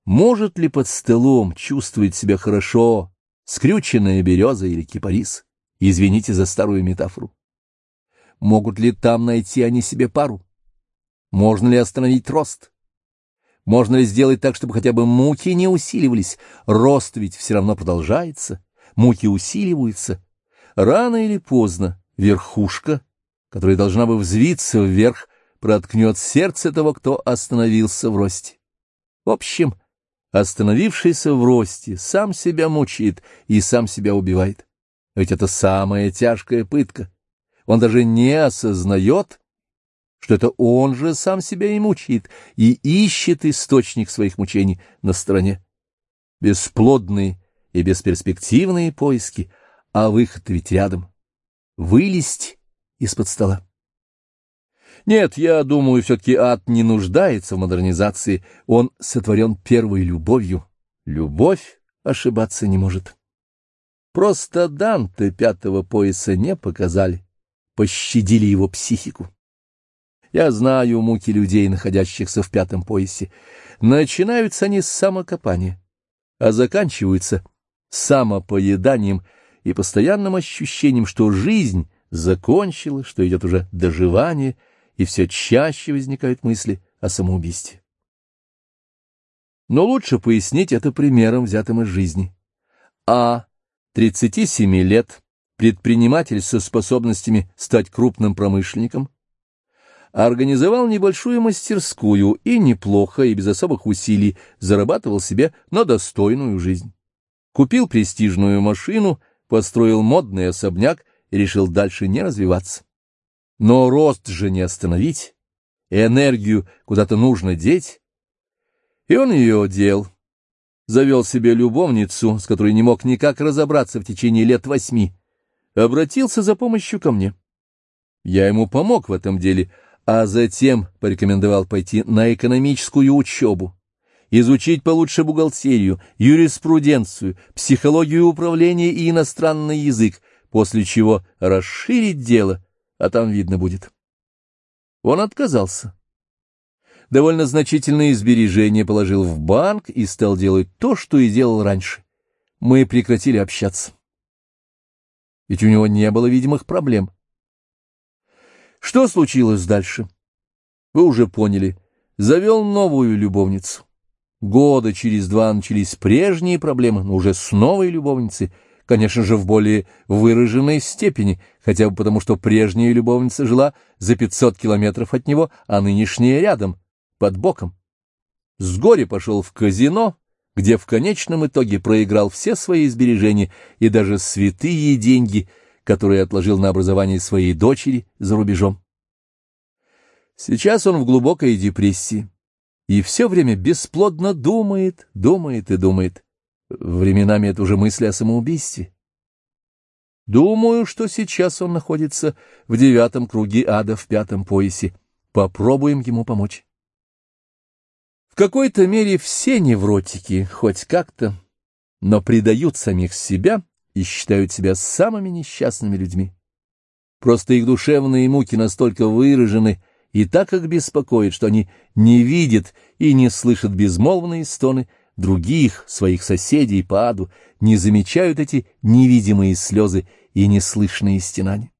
Может ли под столом чувствовать себя хорошо скрюченная береза или кипарис? Извините за старую метафору. Могут ли там найти они себе пару? Можно ли остановить рост? Можно ли сделать так, чтобы хотя бы муки не усиливались? Рост ведь все равно продолжается, муки усиливаются. Рано или поздно верхушка, которая должна бы взвиться вверх, проткнет сердце того, кто остановился в росте. В общем, остановившийся в росте сам себя мучает и сам себя убивает. Ведь это самая тяжкая пытка он даже не осознает, что это он же сам себя и мучает, и ищет источник своих мучений на стороне. Бесплодные и бесперспективные поиски, а выход ведь рядом. Вылезть из-под стола. Нет, я думаю, все-таки ад не нуждается в модернизации, он сотворен первой любовью. Любовь ошибаться не может. Просто Данте пятого пояса не показали пощадили его психику. Я знаю муки людей, находящихся в пятом поясе. Начинаются они с самокопания, а заканчиваются самопоеданием и постоянным ощущением, что жизнь закончилась, что идет уже доживание, и все чаще возникают мысли о самоубийстве. Но лучше пояснить это примером, взятым из жизни. А, 37 лет, предприниматель со способностями стать крупным промышленником, организовал небольшую мастерскую и неплохо, и без особых усилий зарабатывал себе на достойную жизнь. Купил престижную машину, построил модный особняк и решил дальше не развиваться. Но рост же не остановить, энергию куда-то нужно деть, и он ее дел. завел себе любовницу, с которой не мог никак разобраться в течение лет восьми, обратился за помощью ко мне. Я ему помог в этом деле, а затем порекомендовал пойти на экономическую учебу, изучить получше бухгалтерию, юриспруденцию, психологию управления и иностранный язык, после чего расширить дело, а там видно будет. Он отказался. Довольно значительные сбережения положил в банк и стал делать то, что и делал раньше. Мы прекратили общаться. Ведь у него не было видимых проблем. Что случилось дальше? Вы уже поняли. Завел новую любовницу. Года через два начались прежние проблемы, но уже с новой любовницей, конечно же, в более выраженной степени, хотя бы потому, что прежняя любовница жила за 500 километров от него, а нынешняя рядом, под боком. С горя пошел в казино, где в конечном итоге проиграл все свои сбережения и даже святые деньги — которые отложил на образование своей дочери за рубежом. Сейчас он в глубокой депрессии и все время бесплодно думает, думает и думает. Временами это уже мысли о самоубийстве. Думаю, что сейчас он находится в девятом круге ада в пятом поясе. Попробуем ему помочь. В какой-то мере все невротики, хоть как-то, но предают самих себя и считают себя самыми несчастными людьми. Просто их душевные муки настолько выражены и так их беспокоят, что они не видят и не слышат безмолвные стоны других своих соседей по аду, не замечают эти невидимые слезы и неслышные стенания.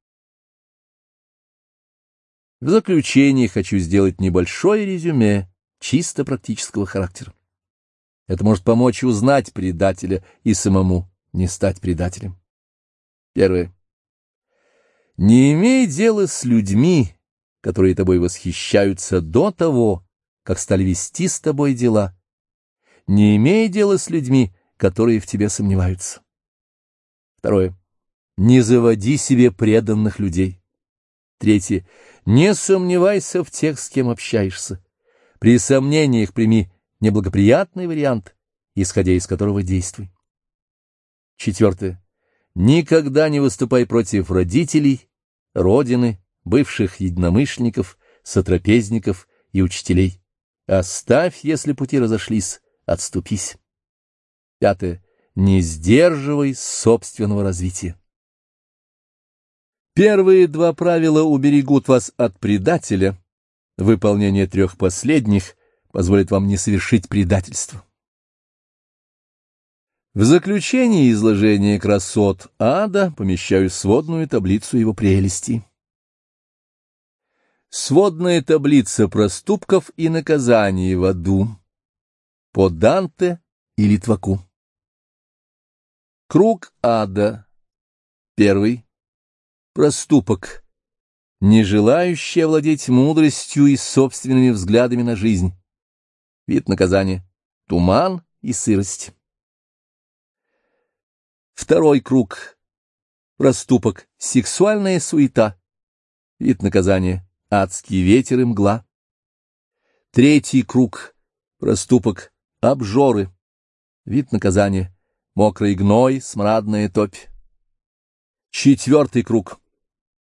В заключение хочу сделать небольшое резюме чисто практического характера. Это может помочь узнать предателя и самому не стать предателем. Первое. Не имей дела с людьми, которые тобой восхищаются до того, как стали вести с тобой дела. Не имей дела с людьми, которые в тебе сомневаются. Второе. Не заводи себе преданных людей. Третье. Не сомневайся в тех, с кем общаешься. При сомнениях прими неблагоприятный вариант, исходя из которого действуй. Четвертое. Никогда не выступай против родителей, родины, бывших единомышленников, сотрапезников и учителей. Оставь, если пути разошлись, отступись. Пятое. Не сдерживай собственного развития. Первые два правила уберегут вас от предателя. Выполнение трех последних позволит вам не совершить предательство. В заключение изложения красот ада помещаю сводную таблицу его прелести. Сводная таблица проступков и наказаний в аду по Данте и Литваку. Круг ада. Первый. Проступок. Не желающий овладеть мудростью и собственными взглядами на жизнь. Вид наказания. Туман и сырость. Второй круг. Проступок. Сексуальная суета. Вид наказания. Адский ветер и мгла. Третий круг. Проступок. Обжоры. Вид наказания. Мокрый гной, смрадная топь. Четвертый круг.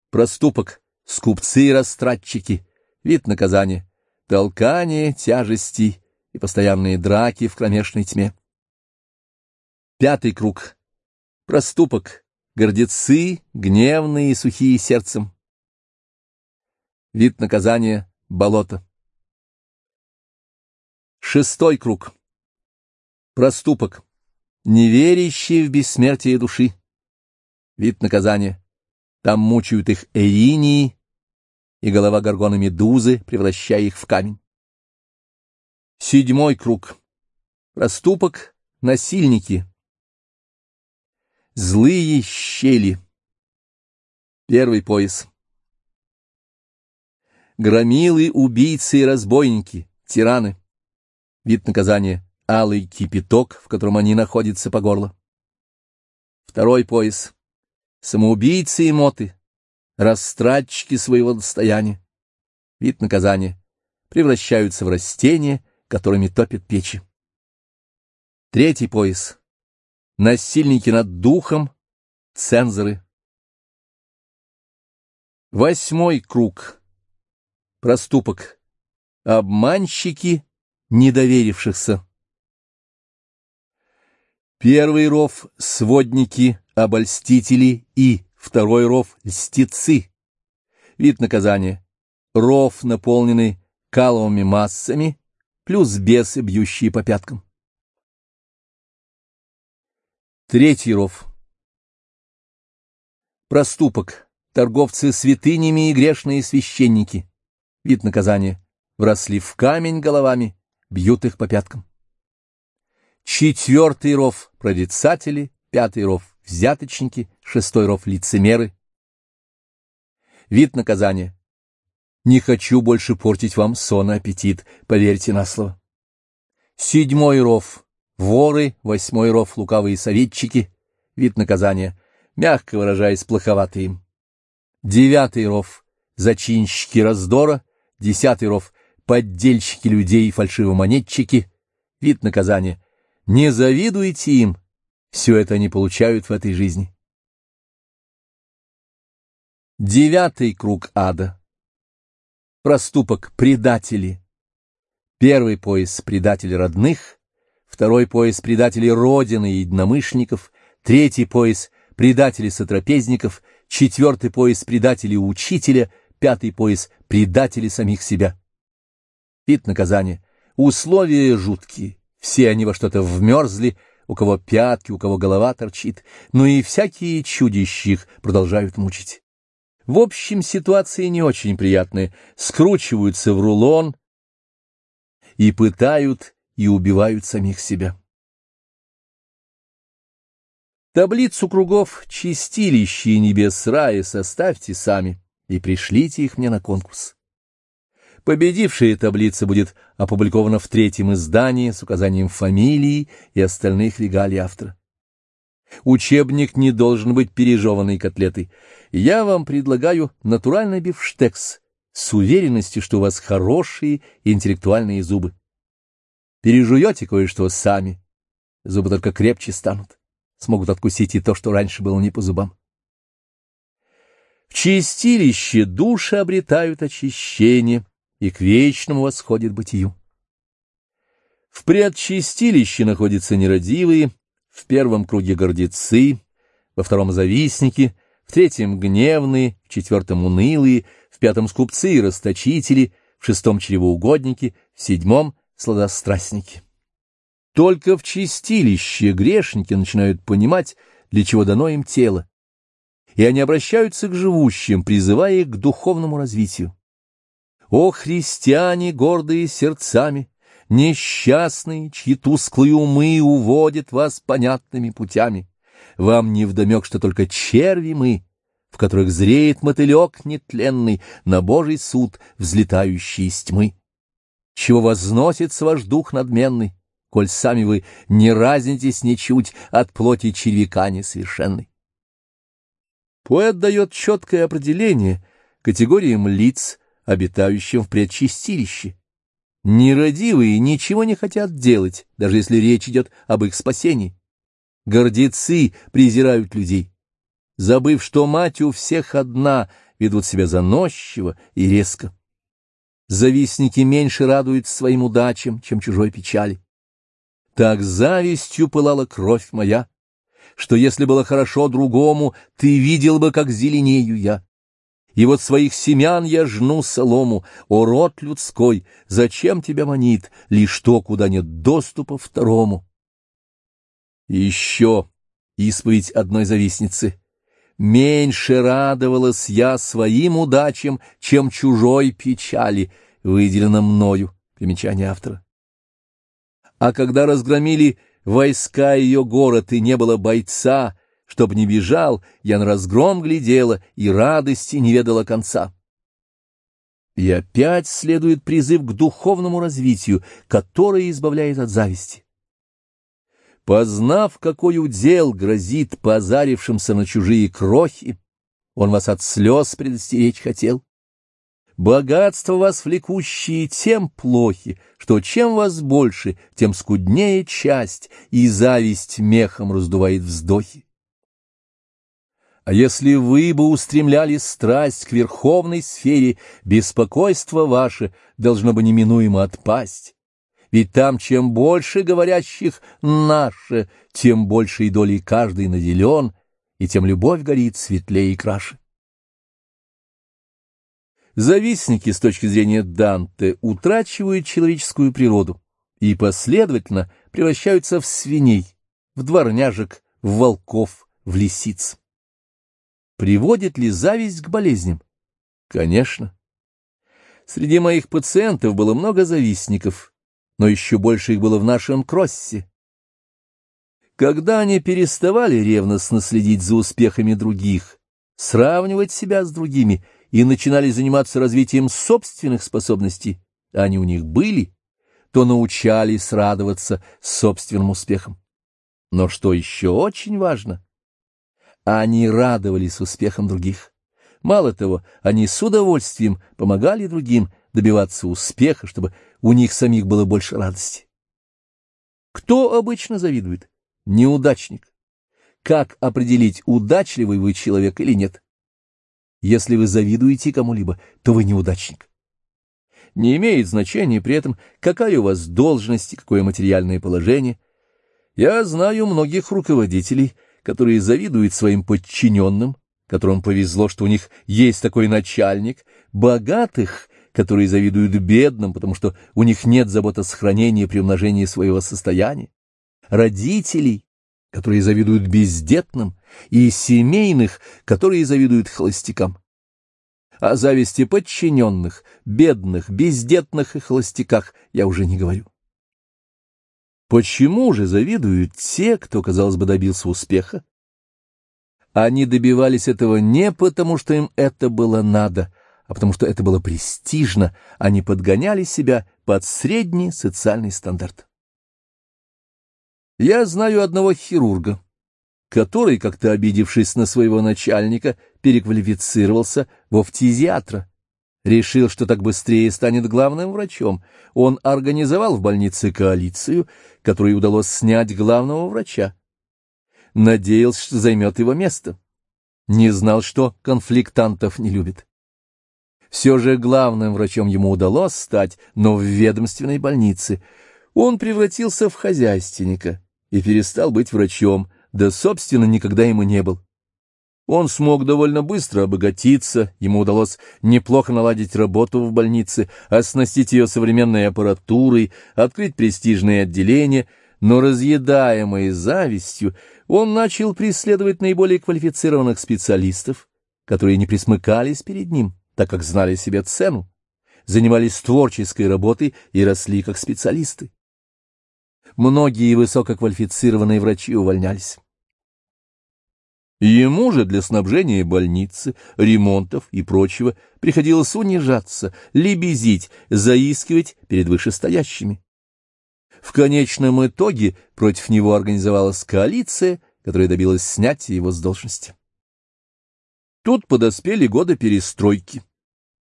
Проступок. Скупцы и растратчики. Вид наказания. Толкание, тяжести и постоянные драки в кромешной тьме. Пятый круг Проступок. Гордецы, гневные и сухие сердцем. Вид наказания — болото. Шестой круг. Проступок. Неверящие в бессмертие души. Вид наказания. Там мучают их эринии и голова горгона медузы, превращая их в камень. Седьмой круг. Проступок. Насильники, Злые щели. Первый пояс. Громилы, убийцы и разбойники, тираны. Вид наказания — алый кипяток, в котором они находятся по горло. Второй пояс. Самоубийцы и моты, растратчики своего достояния. Вид наказания — превращаются в растения, которыми топят печи. Третий пояс. Насильники над духом, цензоры. Восьмой круг. Проступок. Обманщики недоверившихся. Первый ров — сводники, обольстители и второй ров — льстецы. Вид наказания. Ров, наполненный каловыми массами, плюс бесы, бьющие по пяткам. Третий ров. Проступок. Торговцы святынями и грешные священники. Вид наказания. Вросли в камень головами, бьют их по пяткам. Четвертый ров — прорицатели, пятый ров — взяточники, шестой ров — лицемеры. Вид наказания. Не хочу больше портить вам сон и аппетит, поверьте на слово. Седьмой ров — воры, восьмой ров — лукавые советчики, вид наказания, мягко выражаясь, плоховатый им. Девятый ров — зачинщики раздора, десятый ров — поддельщики людей и фальшивомонетчики, вид наказания — не завидуйте им, все это они получают в этой жизни. Девятый круг ада. Проступок предатели. Первый пояс предателей родных, второй пояс предателей Родины и единомышленников, третий пояс предателей сотрапезников, четвертый пояс предателей учителя, пятый пояс предателей самих себя. Вид наказания. Условия жуткие все они во что-то вмерзли, у кого пятки, у кого голова торчит, но и всякие чудища их продолжают мучить. В общем, ситуации не очень приятные, скручиваются в рулон и пытают и убивают самих себя. Таблицу кругов чистилища и небес рая составьте сами и пришлите их мне на конкурс. Победившая таблица будет опубликована в третьем издании с указанием фамилии и остальных регалий автора. Учебник не должен быть пережеванной котлетой. Я вам предлагаю натуральный бифштекс с уверенностью, что у вас хорошие интеллектуальные зубы. Пережуете кое-что сами, зубы только крепче станут, смогут откусить и то, что раньше было не по зубам. В чистилище души обретают очищение, и к вечному восходит бытию. В предчистилище находятся нерадивые, в первом круге гордецы, во втором завистники, в третьем гневные, в четвертом унылые, в пятом скупцы и расточители, в шестом чревоугодники, в седьмом сладострастники. Только в чистилище грешники начинают понимать, для чего дано им тело, и они обращаются к живущим, призывая их к духовному развитию. О, христиане, гордые сердцами, несчастные, чьи тусклые умы уводят вас понятными путями! Вам не вдомек, что только черви мы, в которых зреет мотылек нетленный, на Божий суд, взлетающий из тьмы. Чего возносится ваш дух надменный, коль сами вы не разнитесь ничуть от плоти червяка несовершенной? Поэт дает четкое определение категориям лиц, обитающим в предчистилище. Нерадивые ничего не хотят делать, даже если речь идет об их спасении. Гордецы презирают людей. Забыв, что мать у всех одна, ведут себя заносчиво и резко. Завистники меньше радуются своим удачам, чем чужой печали. Так завистью пылала кровь моя, что если было хорошо другому, ты видел бы, как зеленею я. И вот своих семян я жну солому, о род людской, зачем тебя манит, лишь то, куда нет доступа второму? Еще исповедь одной завистницы. Меньше радовалась я своим удачам, чем чужой печали, выделено мною, примечание автора. А когда разгромили войска ее город, и не было бойца, Чтоб не бежал, я на разгром глядела и радости не ведала конца. И опять следует призыв к духовному развитию, которое избавляет от зависти. Познав, какой удел грозит позарившимся на чужие крохи, он вас от слез предостеречь хотел. Богатство вас влекущие тем плохи, что чем вас больше, тем скуднее часть, и зависть мехом раздувает вздохи. А если вы бы устремляли страсть к верховной сфере, беспокойство ваше должно бы неминуемо отпасть. Ведь там, чем больше говорящих «наше», тем большей долей каждый наделен, и тем любовь горит светлее и краше. Завистники, с точки зрения Данте, утрачивают человеческую природу и, последовательно, превращаются в свиней, в дворняжек, в волков, в лисиц. Приводит ли зависть к болезням? Конечно. Среди моих пациентов было много завистников, но еще больше их было в нашем кроссе. Когда они переставали ревностно следить за успехами других, сравнивать себя с другими и начинали заниматься развитием собственных способностей, они у них были, то научались радоваться собственным успехам. Но что еще очень важно — а они радовались успехам других. Мало того, они с удовольствием помогали другим добиваться успеха, чтобы у них самих было больше радости. Кто обычно завидует? Неудачник. Как определить, удачливый вы человек или нет? Если вы завидуете кому-либо, то вы неудачник. Не имеет значения при этом, какая у вас должность и какое материальное положение. Я знаю многих руководителей, которые завидуют своим подчиненным, которым повезло, что у них есть такой начальник, богатых, которые завидуют бедным, потому что у них нет забот о сохранении и приумножении своего состояния, родителей, которые завидуют бездетным, и семейных, которые завидуют холостякам. О зависти подчиненных, бедных, бездетных и холостяках я уже не говорю. Почему же завидуют те, кто, казалось бы, добился успеха? Они добивались этого не потому, что им это было надо, а потому что это было престижно, они подгоняли себя под средний социальный стандарт. Я знаю одного хирурга, который, как-то обидевшись на своего начальника, переквалифицировался в офтизиатра. Решил, что так быстрее станет главным врачом. Он организовал в больнице коалицию, которой удалось снять главного врача. Надеялся, что займет его место. Не знал, что конфликтантов не любит. Все же главным врачом ему удалось стать, но в ведомственной больнице. Он превратился в хозяйственника и перестал быть врачом, да, собственно, никогда ему не был. Он смог довольно быстро обогатиться, ему удалось неплохо наладить работу в больнице, оснастить ее современной аппаратурой, открыть престижные отделения, но, разъедаемый завистью, он начал преследовать наиболее квалифицированных специалистов, которые не присмыкались перед ним, так как знали себе цену, занимались творческой работой и росли как специалисты. Многие высококвалифицированные врачи увольнялись. Ему же для снабжения больницы, ремонтов и прочего приходилось унижаться, лебезить, заискивать перед вышестоящими. В конечном итоге против него организовалась коалиция, которая добилась снятия его с должности. Тут подоспели годы перестройки.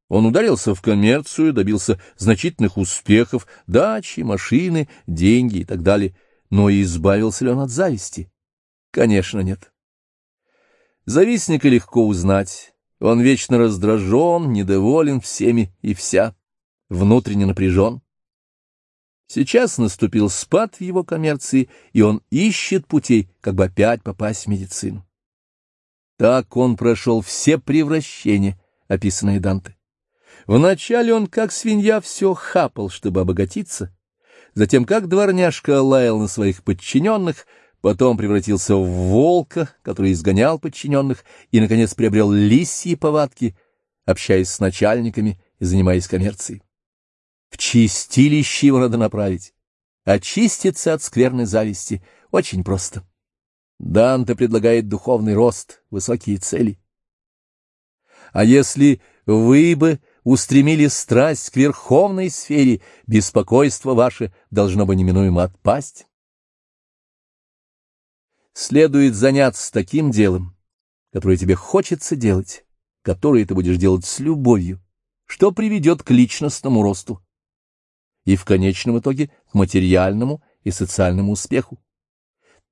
Он ударился в коммерцию, добился значительных успехов, дачи, машины, деньги и так далее. Но избавился ли он от зависти? Конечно, нет. Завистника легко узнать. Он вечно раздражен, недоволен всеми и вся, внутренне напряжен. Сейчас наступил спад в его коммерции, и он ищет путей, как бы опять попасть в медицину. Так он прошел все превращения, описанные Данте. Вначале он, как свинья, все хапал, чтобы обогатиться, затем, как дворняжка, лаял на своих подчиненных — потом превратился в волка, который изгонял подчиненных, и, наконец, приобрел лисьи повадки, общаясь с начальниками и занимаясь коммерцией. В чистилище его надо направить. Очиститься от скверной зависти очень просто. Данте предлагает духовный рост, высокие цели. А если вы бы устремили страсть к верховной сфере, беспокойство ваше должно бы неминуемо отпасть следует заняться таким делом, которое тебе хочется делать, которое ты будешь делать с любовью, что приведет к личностному росту и в конечном итоге к материальному и социальному успеху.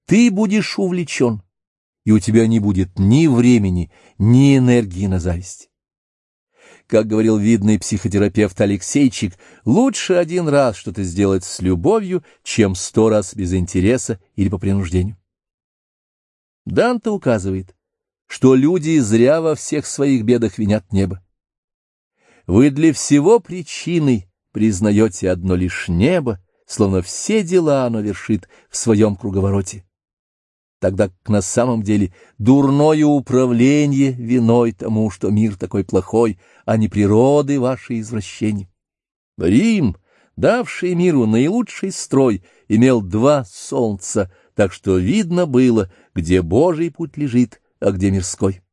Ты будешь увлечен, и у тебя не будет ни времени, ни энергии на зависть. Как говорил видный психотерапевт Алексейчик, лучше один раз что-то сделать с любовью, чем сто раз без интереса или по принуждению. Данте указывает, что люди зря во всех своих бедах винят небо. Вы для всего причиной признаете одно лишь небо, словно все дела оно вершит в своем круговороте тогда как на самом деле дурное управление виной тому, что мир такой плохой, а не природы вашей извращения. Рим, давший миру наилучший строй, имел два солнца, так что видно было, где Божий путь лежит, а где мирской.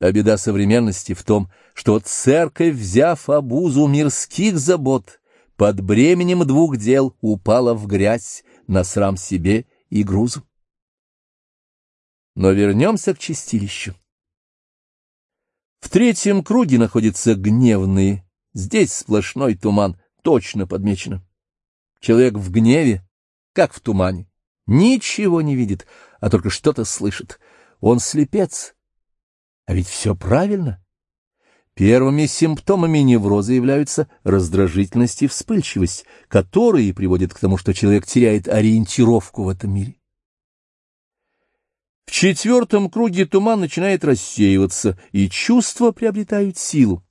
А беда современности в том, что церковь, взяв обузу мирских забот, под бременем двух дел упала в грязь на срам себе и грузу. Но вернемся к чистилищу. В третьем круге находятся гневные. Здесь сплошной туман, точно подмечено. Человек в гневе, как в тумане, ничего не видит, а только что-то слышит. Он слепец. А ведь все правильно. Первыми симптомами невроза являются раздражительность и вспыльчивость, которые приводят к тому, что человек теряет ориентировку в этом мире. В четвертом круге туман начинает рассеиваться, и чувства приобретают силу.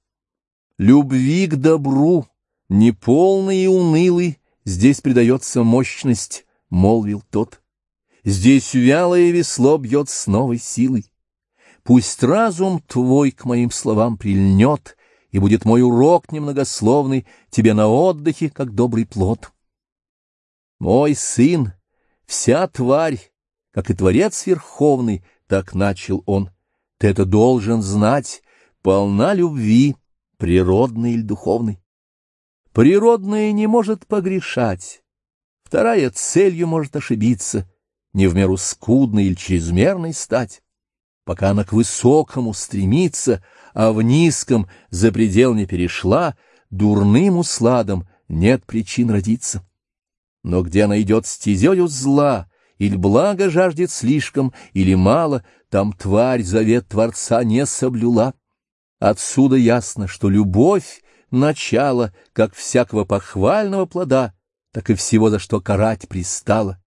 Любви к добру, неполный и унылый, здесь придается мощность, — молвил тот. Здесь вялое весло бьет с новой силой. Пусть разум твой к моим словам прильнет, и будет мой урок немногословный тебе на отдыхе, как добрый плод. Мой сын, вся тварь, как и Творец Верховный, так начал он. Ты это должен знать, полна любви, природной или духовной. Природная не может погрешать, вторая целью может ошибиться, не в меру скудной или чрезмерной стать. Пока она к высокому стремится, а в низком за предел не перешла, дурным усладом нет причин родиться. Но где она идет стезею зла, или благо жаждет слишком, или мало, там тварь завет Творца не соблюла. Отсюда ясно, что любовь — начало как всякого похвального плода, так и всего, за что карать пристала.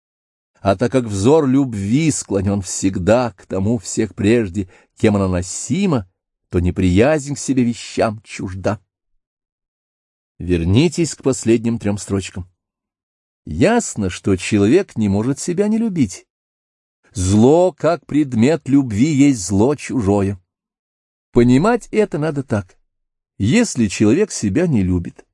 А так как взор любви склонен всегда к тому всех прежде, кем она носима, то неприязнь к себе вещам чужда. Вернитесь к последним трем строчкам. Ясно, что человек не может себя не любить. Зло, как предмет любви, есть зло чужое. Понимать это надо так. Если человек себя не любит,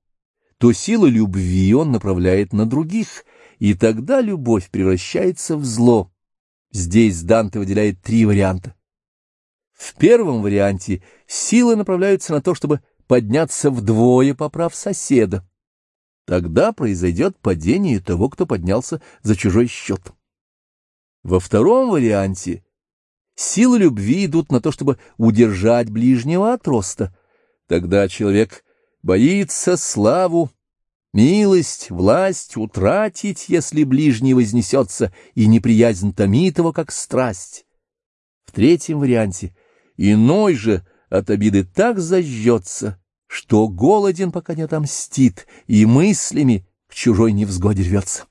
то силу любви он направляет на других, и тогда любовь превращается в зло. Здесь Данте выделяет три варианта. В первом варианте силы направляются на то, чтобы подняться вдвое, поправ соседа. Тогда произойдет падение того, кто поднялся за чужой счет. Во втором варианте силы любви идут на то, чтобы удержать ближнего от роста. Тогда человек боится славу, милость, власть утратить, если ближний вознесется, и неприязнь томит его, как страсть. В третьем варианте иной же от обиды так зажжется, что голоден, пока не отомстит, и мыслями к чужой невзгоде рвется.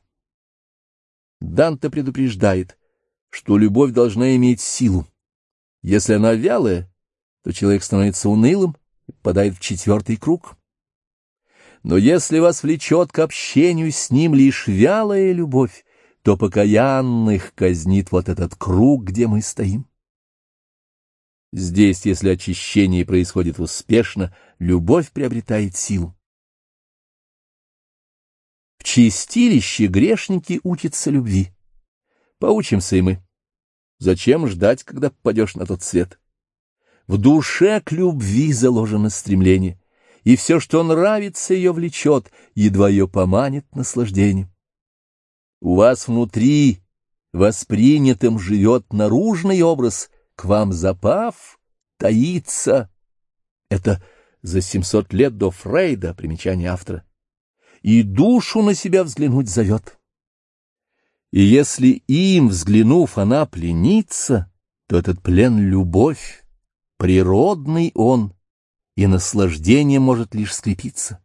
Данте предупреждает, что любовь должна иметь силу. Если она вялая, то человек становится унылым и попадает в четвертый круг. Но если вас влечет к общению с ним лишь вялая любовь, то покаянных казнит вот этот круг, где мы стоим. Здесь, если очищение происходит успешно, любовь приобретает силу. В чистилище грешники учатся любви. Поучимся и мы. Зачем ждать, когда попадешь на тот свет? В душе к любви заложено стремление, и все, что нравится, ее влечет, едва ее поманит наслаждением. У вас внутри воспринятым живет наружный образ к вам запав, таится. Это за 700 лет до Фрейда, примечание автора, и душу на себя взглянуть зовет. И если им, взглянув, она пленится, то этот плен — любовь, природный он, и наслаждение может лишь скрепиться.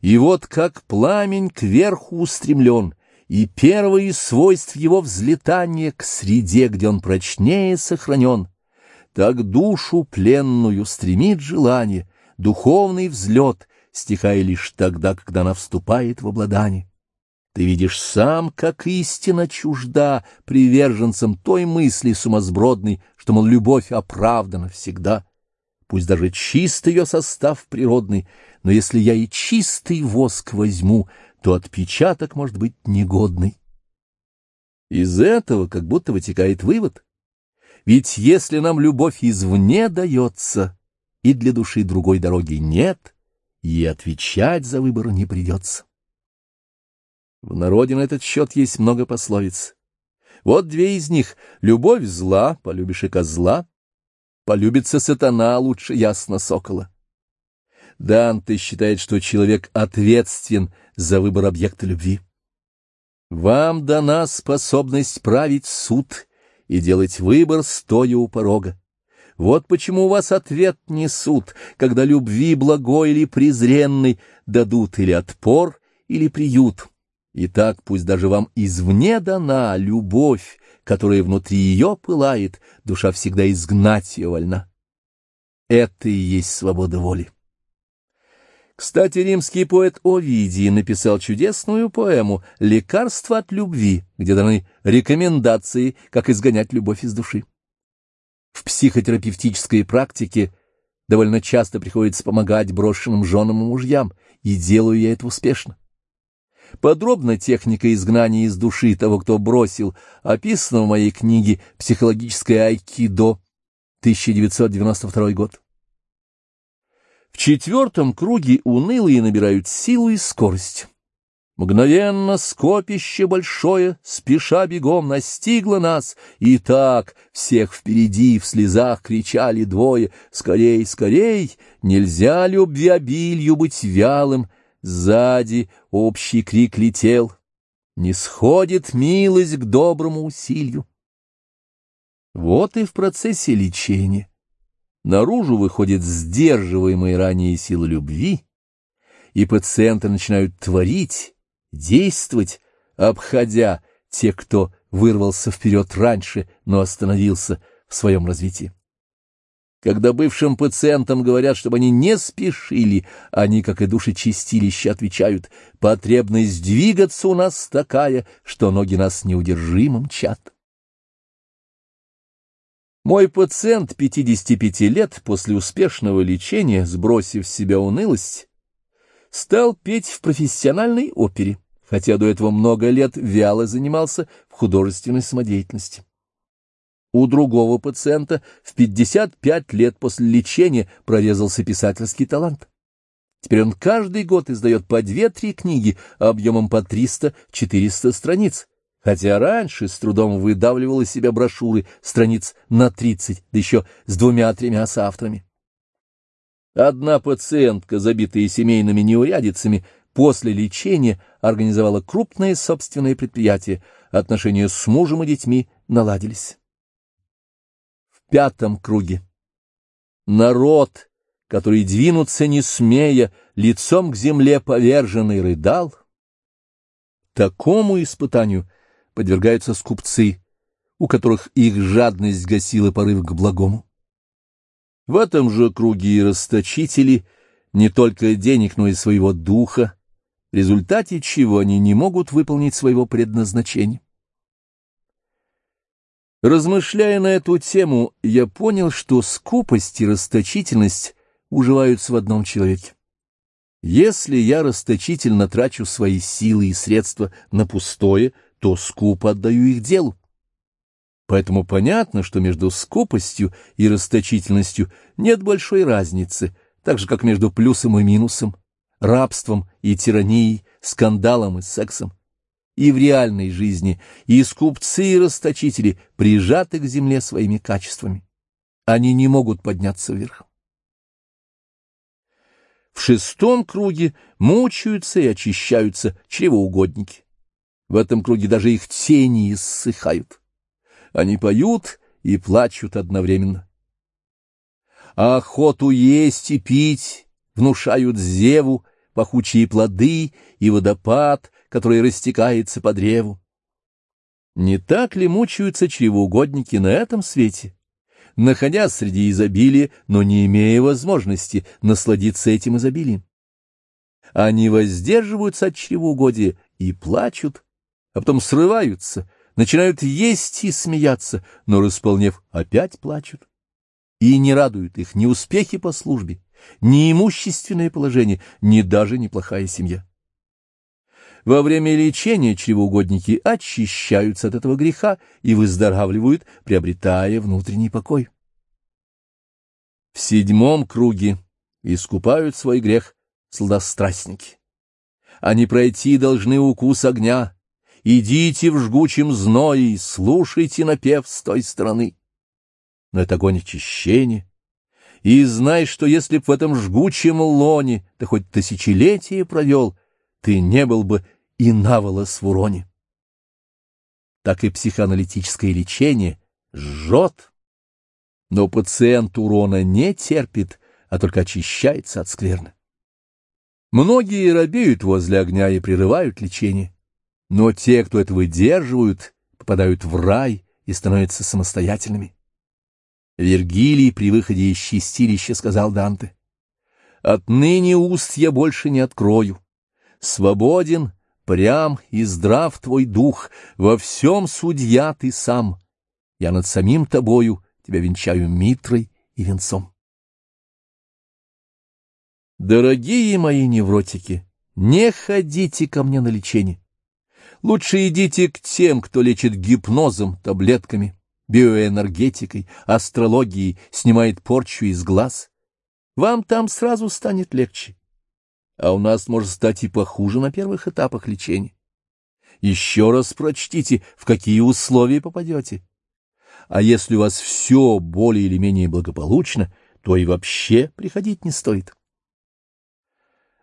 И вот как пламень кверху устремлен, и первое из свойств его взлетания к среде, где он прочнее сохранен, так душу пленную стремит желание, духовный взлет, стихая лишь тогда, когда она вступает в обладание. Ты видишь сам, как истина чужда приверженцам той мысли сумасбродной, что, мол, любовь оправдана всегда. Пусть даже чист ее состав природный, но если я и чистый воск возьму, то отпечаток может быть негодный. Из этого как будто вытекает вывод. Ведь если нам любовь извне дается, и для души другой дороги нет, и отвечать за выбор не придется. В народе на этот счет есть много пословиц. Вот две из них — любовь зла, полюбишь и козла, полюбится сатана, лучше ясно сокола. Данте считает, что человек ответственен за выбор объекта любви. Вам дана способность править суд и делать выбор, стоя у порога. Вот почему у вас ответ не суд, когда любви благой или презренной дадут или отпор, или приют. И так пусть даже вам извне дана любовь, которая внутри ее пылает, душа всегда изгнать ее вольна. Это и есть свобода воли. Кстати, римский поэт Овидий написал чудесную поэму «Лекарство от любви», где даны рекомендации, как изгонять любовь из души. В психотерапевтической практике довольно часто приходится помогать брошенным женам и мужьям, и делаю я это успешно. Подробно техника изгнания из души того, кто бросил, описана в моей книге «Психологическое айкидо», 1992 год. В четвертом круге унылые набирают силу и скорость. Мгновенно скопище большое, спеша бегом, настигло нас, и так всех впереди в слезах кричали двое «Скорей, скорей! Нельзя любви обилью быть вялым!» Сзади общий крик летел. Не сходит милость к доброму усилию. Вот и в процессе лечения. Наружу выходит сдерживаемая ранее сила любви, и пациенты начинают творить, действовать, обходя тех, кто вырвался вперед раньше, но остановился в своем развитии. Когда бывшим пациентам говорят, чтобы они не спешили, они, как и души чистилища, отвечают, потребность двигаться у нас такая, что ноги нас неудержимо мчат. Мой пациент 55 лет после успешного лечения, сбросив с себя унылость, стал петь в профессиональной опере, хотя до этого много лет вяло занимался в художественной самодеятельности. У другого пациента в 55 лет после лечения прорезался писательский талант. Теперь он каждый год издает по две-три книги объемом по 300-400 страниц, хотя раньше с трудом выдавливал из себя брошюры страниц на 30, да еще с двумя-тремя соавторами. Одна пациентка, забитая семейными неурядицами, после лечения организовала крупное собственное предприятие, отношения с мужем и детьми наладились пятом круге. Народ, который двинуться не смея, лицом к земле поверженный рыдал, такому испытанию подвергаются скупцы, у которых их жадность гасила порыв к благому. В этом же круге и расточители не только денег, но и своего духа, в результате чего они не могут выполнить своего предназначения. Размышляя на эту тему, я понял, что скупость и расточительность уживаются в одном человеке. Если я расточительно трачу свои силы и средства на пустое, то скупо отдаю их делу. Поэтому понятно, что между скупостью и расточительностью нет большой разницы, так же, как между плюсом и минусом, рабством и тиранией, скандалом и сексом и в реальной жизни, и скупцы и расточители прижаты к земле своими качествами. Они не могут подняться вверх. В шестом круге мучаются и очищаются чревоугодники. В этом круге даже их тени иссыхают. Они поют и плачут одновременно. Охоту есть и пить внушают зеву, пахучие плоды и водопад, который растекается по древу. Не так ли мучаются чревоугодники на этом свете, находясь среди изобилия, но не имея возможности насладиться этим изобилием? Они воздерживаются от чревоугодия и плачут, а потом срываются, начинают есть и смеяться, но, располнев, опять плачут. И не радуют их ни успехи по службе, ни имущественное положение, ни даже неплохая семья. Во время лечения чревоугодники очищаются от этого греха и выздоравливают, приобретая внутренний покой. В седьмом круге искупают свой грех сладострастники. Они пройти должны укус огня. Идите в жгучем зное, слушайте напев с той стороны. Но это огонь очищения, и знай, что если б в этом жгучем лоне ты хоть тысячелетие провел, ты не был бы и наволос в уроне. Так и психоаналитическое лечение жжет, но пациент урона не терпит, а только очищается от скверны. Многие робеют возле огня и прерывают лечение, но те, кто это выдерживают, попадают в рай и становятся самостоятельными. Вергилий при выходе из чистилища сказал Данте, «Отныне уст я больше не открою. Свободен, прям и здрав твой дух, во всем судья ты сам. Я над самим тобою тебя венчаю митрой и венцом». Дорогие мои невротики, не ходите ко мне на лечение. Лучше идите к тем, кто лечит гипнозом, таблетками, биоэнергетикой, астрологией, снимает порчу из глаз. Вам там сразу станет легче. А у нас может стать и похуже на первых этапах лечения. Еще раз прочтите, в какие условия попадете. А если у вас все более или менее благополучно, то и вообще приходить не стоит.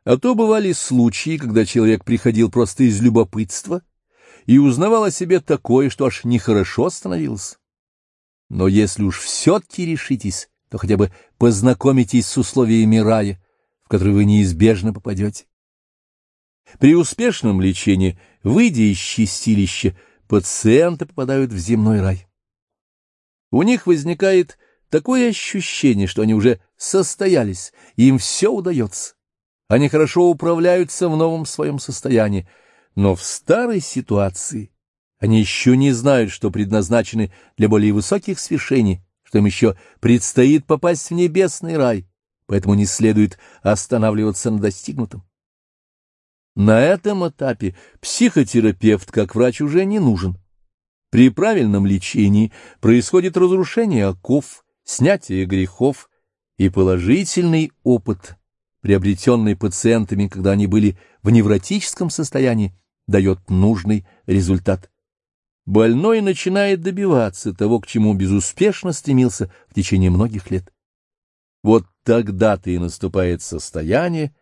А то бывали случаи, когда человек приходил просто из любопытства и узнавал о себе такое, что аж нехорошо становилось. Но если уж все-таки решитесь, то хотя бы познакомитесь с условиями рая, в который вы неизбежно попадете. При успешном лечении, выйдя из чистилища, пациенты попадают в земной рай. У них возникает такое ощущение, что они уже состоялись, им все удается. Они хорошо управляются в новом своем состоянии, но в старой ситуации они еще не знают, что предназначены для более высоких свершений, что им еще предстоит попасть в небесный рай, поэтому не следует останавливаться на достигнутом. На этом этапе психотерапевт как врач уже не нужен. При правильном лечении происходит разрушение оков, снятие грехов и положительный опыт, приобретенный пациентами, когда они были в невротическом состоянии, дает нужный результат больной начинает добиваться того, к чему безуспешно стремился в течение многих лет. Вот тогда-то и наступает состояние,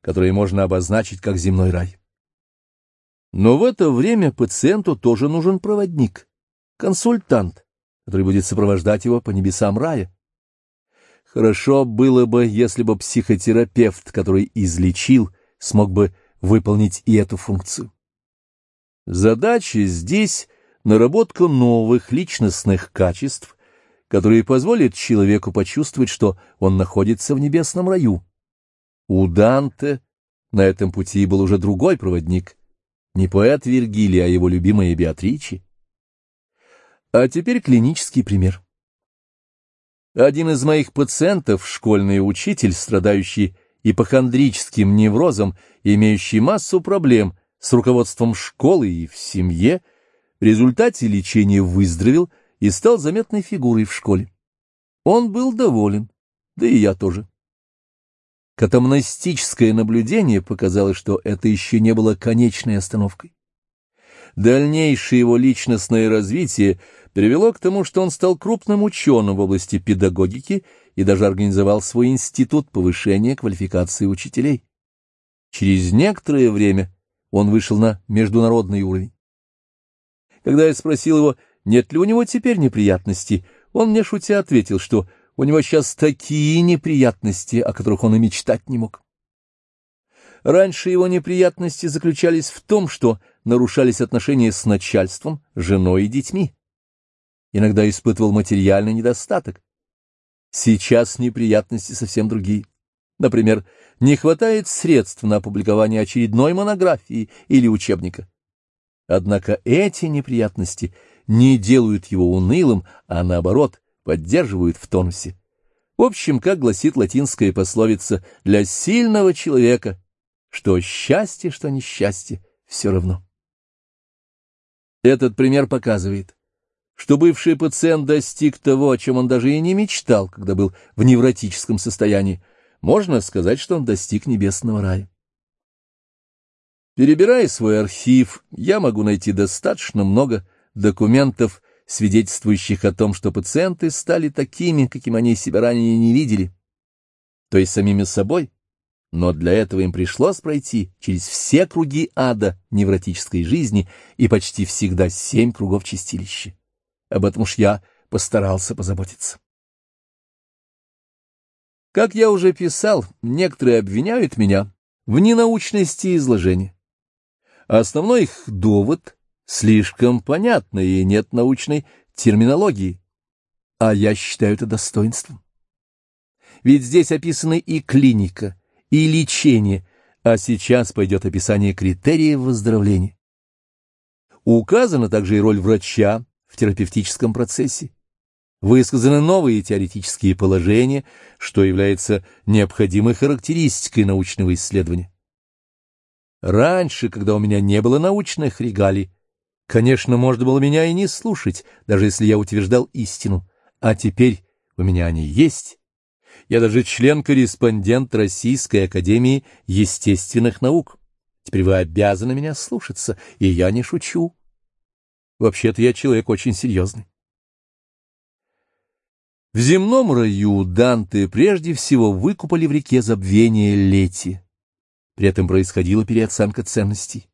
которое можно обозначить как земной рай. Но в это время пациенту тоже нужен проводник, консультант, который будет сопровождать его по небесам рая. Хорошо было бы, если бы психотерапевт, который излечил, смог бы выполнить и эту функцию. Задача здесь наработка новых личностных качеств, которые позволят человеку почувствовать, что он находится в небесном раю. У Данте на этом пути был уже другой проводник, не поэт Вергилий, а его любимая Беатричи. А теперь клинический пример. Один из моих пациентов, школьный учитель, страдающий ипохондрическим неврозом, имеющий массу проблем с руководством школы и в семье, в результате лечения выздоровел и стал заметной фигурой в школе. Он был доволен, да и я тоже. Катамнастическое наблюдение показало, что это еще не было конечной остановкой. Дальнейшее его личностное развитие привело к тому, что он стал крупным ученым в области педагогики и даже организовал свой институт повышения квалификации учителей. Через некоторое время он вышел на международный уровень. Когда я спросил его, нет ли у него теперь неприятностей, он мне шутя ответил, что у него сейчас такие неприятности, о которых он и мечтать не мог. Раньше его неприятности заключались в том, что нарушались отношения с начальством, женой и детьми. Иногда испытывал материальный недостаток. Сейчас неприятности совсем другие. Например, не хватает средств на опубликование очередной монографии или учебника. Однако эти неприятности не делают его унылым, а наоборот, поддерживают в тонусе. В общем, как гласит латинская пословица, для сильного человека, что счастье, что несчастье, все равно. Этот пример показывает, что бывший пациент достиг того, о чем он даже и не мечтал, когда был в невротическом состоянии. Можно сказать, что он достиг небесного рая. Перебирая свой архив, я могу найти достаточно много документов, свидетельствующих о том, что пациенты стали такими, каким они себя ранее не видели, то есть самими собой, но для этого им пришлось пройти через все круги ада невротической жизни и почти всегда семь кругов чистилища. Об этом уж я постарался позаботиться. Как я уже писал, некоторые обвиняют меня в ненаучности изложения. Основной их довод слишком понятный и нет научной терминологии, а я считаю это достоинством. Ведь здесь описаны и клиника, и лечение, а сейчас пойдет описание критериев выздоровления. Указана также и роль врача в терапевтическом процессе. Высказаны новые теоретические положения, что является необходимой характеристикой научного исследования. Раньше, когда у меня не было научных регалий, конечно, можно было меня и не слушать, даже если я утверждал истину, а теперь у меня они есть. Я даже член-корреспондент Российской Академии Естественных Наук. Теперь вы обязаны меня слушаться, и я не шучу. Вообще-то я человек очень серьезный. В земном раю Данте прежде всего выкупали в реке забвения Лети. При этом происходила переоценка ценностей.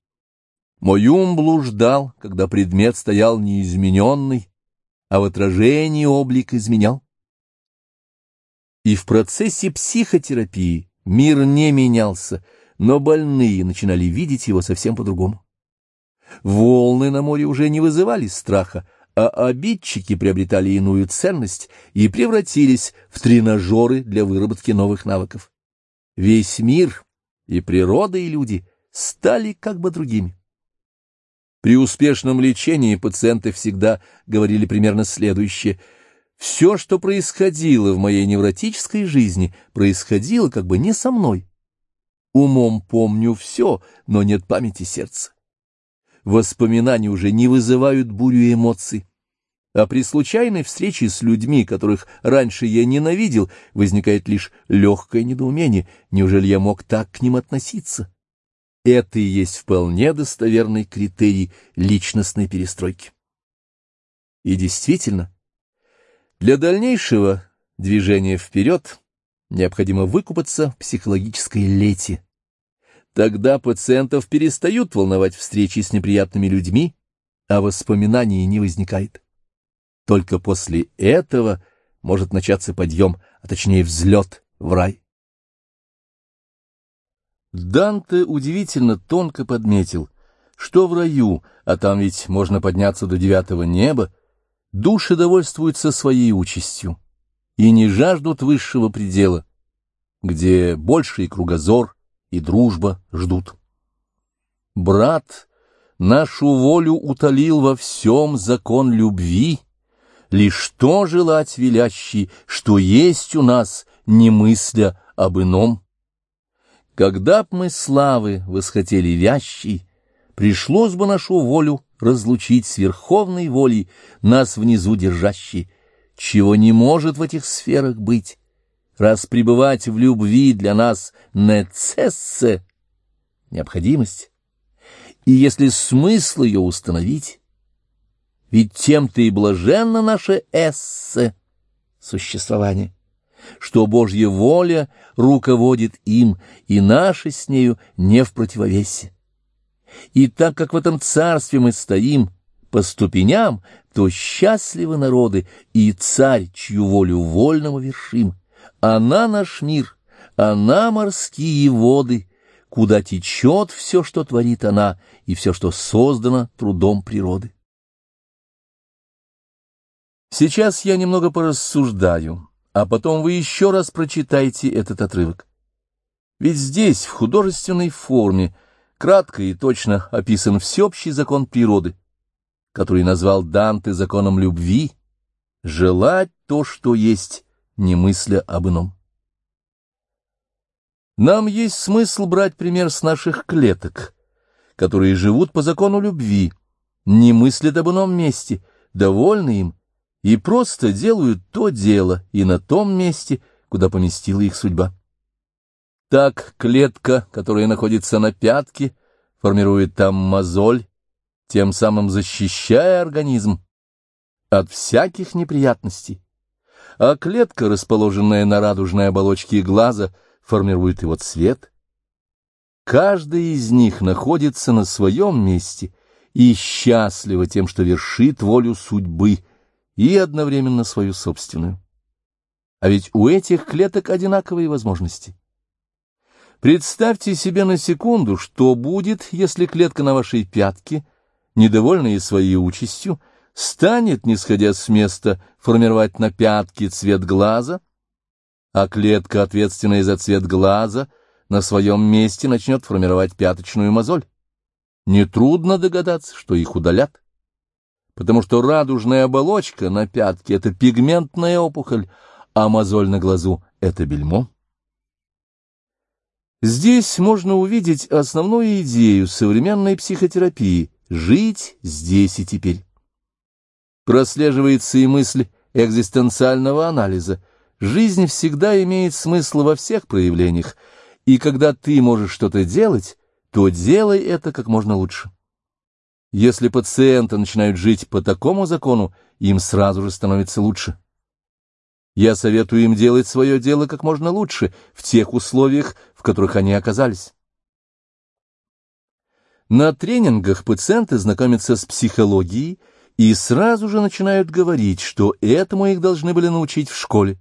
Мой ум блуждал, когда предмет стоял неизмененный, а в отражении облик изменял. И в процессе психотерапии мир не менялся, но больные начинали видеть его совсем по-другому. Волны на море уже не вызывали страха, а обидчики приобретали иную ценность и превратились в тренажеры для выработки новых навыков. Весь мир и природа, и люди стали как бы другими. При успешном лечении пациенты всегда говорили примерно следующее. «Все, что происходило в моей невротической жизни, происходило как бы не со мной. Умом помню все, но нет памяти сердца. Воспоминания уже не вызывают бурю эмоций. А при случайной встрече с людьми, которых раньше я ненавидел, возникает лишь легкое недоумение. Неужели я мог так к ним относиться? Это и есть вполне достоверный критерий личностной перестройки. И действительно, для дальнейшего движения вперед необходимо выкупаться в психологической лете. Тогда пациентов перестают волновать встречи с неприятными людьми, а воспоминаний не возникает. Только после этого может начаться подъем, а точнее взлет в рай. Данте удивительно тонко подметил, что в раю, а там ведь можно подняться до девятого неба, души довольствуются своей участью и не жаждут высшего предела, где больший кругозор и дружба ждут. Брат нашу волю утолил во всем закон любви, лишь то желать велящий, что есть у нас, не мысля об ином. Когда б мы славы восхотели вящей, пришлось бы нашу волю разлучить с верховной волей, нас внизу держащей, чего не может в этих сферах быть, раз пребывать в любви для нас necesse — необходимость. И если смысл ее установить, ведь тем-то и блаженно наше эссе, существование. Что Божья воля руководит им, и наша с нею не в противовесе. И так как в этом царстве мы стоим по ступеням, то счастливы народы и царь, чью волю вольного вершим. Она наш мир, она морские воды, куда течет все, что творит она, и все, что создано трудом природы. Сейчас я немного порассуждаю, а потом вы еще раз прочитайте этот отрывок. Ведь здесь, в художественной форме, кратко и точно описан всеобщий закон природы, который назвал Данте законом любви, желать то, что есть, не мысля об ином. Нам есть смысл брать пример с наших клеток, которые живут по закону любви, не мыслят об ином месте, довольны им, и просто делают то дело и на том месте, куда поместила их судьба. Так клетка, которая находится на пятке, формирует там мозоль, тем самым защищая организм от всяких неприятностей. А клетка, расположенная на радужной оболочке глаза, — формирует его цвет. Каждый из них находится на своем месте и счастлива тем, что вершит волю судьбы и одновременно свою собственную. А ведь у этих клеток одинаковые возможности. Представьте себе на секунду, что будет, если клетка на вашей пятке, недовольная своей участью, станет, не сходя с места, формировать на пятке цвет глаза — а клетка, ответственная за цвет глаза, на своем месте начнет формировать пяточную мозоль. Нетрудно догадаться, что их удалят, потому что радужная оболочка на пятке — это пигментная опухоль, а мозоль на глазу — это бельмо. Здесь можно увидеть основную идею современной психотерапии — жить здесь и теперь. Прослеживается и мысль экзистенциального анализа — Жизнь всегда имеет смысл во всех проявлениях, и когда ты можешь что-то делать, то делай это как можно лучше. Если пациенты начинают жить по такому закону, им сразу же становится лучше. Я советую им делать свое дело как можно лучше в тех условиях, в которых они оказались. На тренингах пациенты знакомятся с психологией и сразу же начинают говорить, что этому их должны были научить в школе.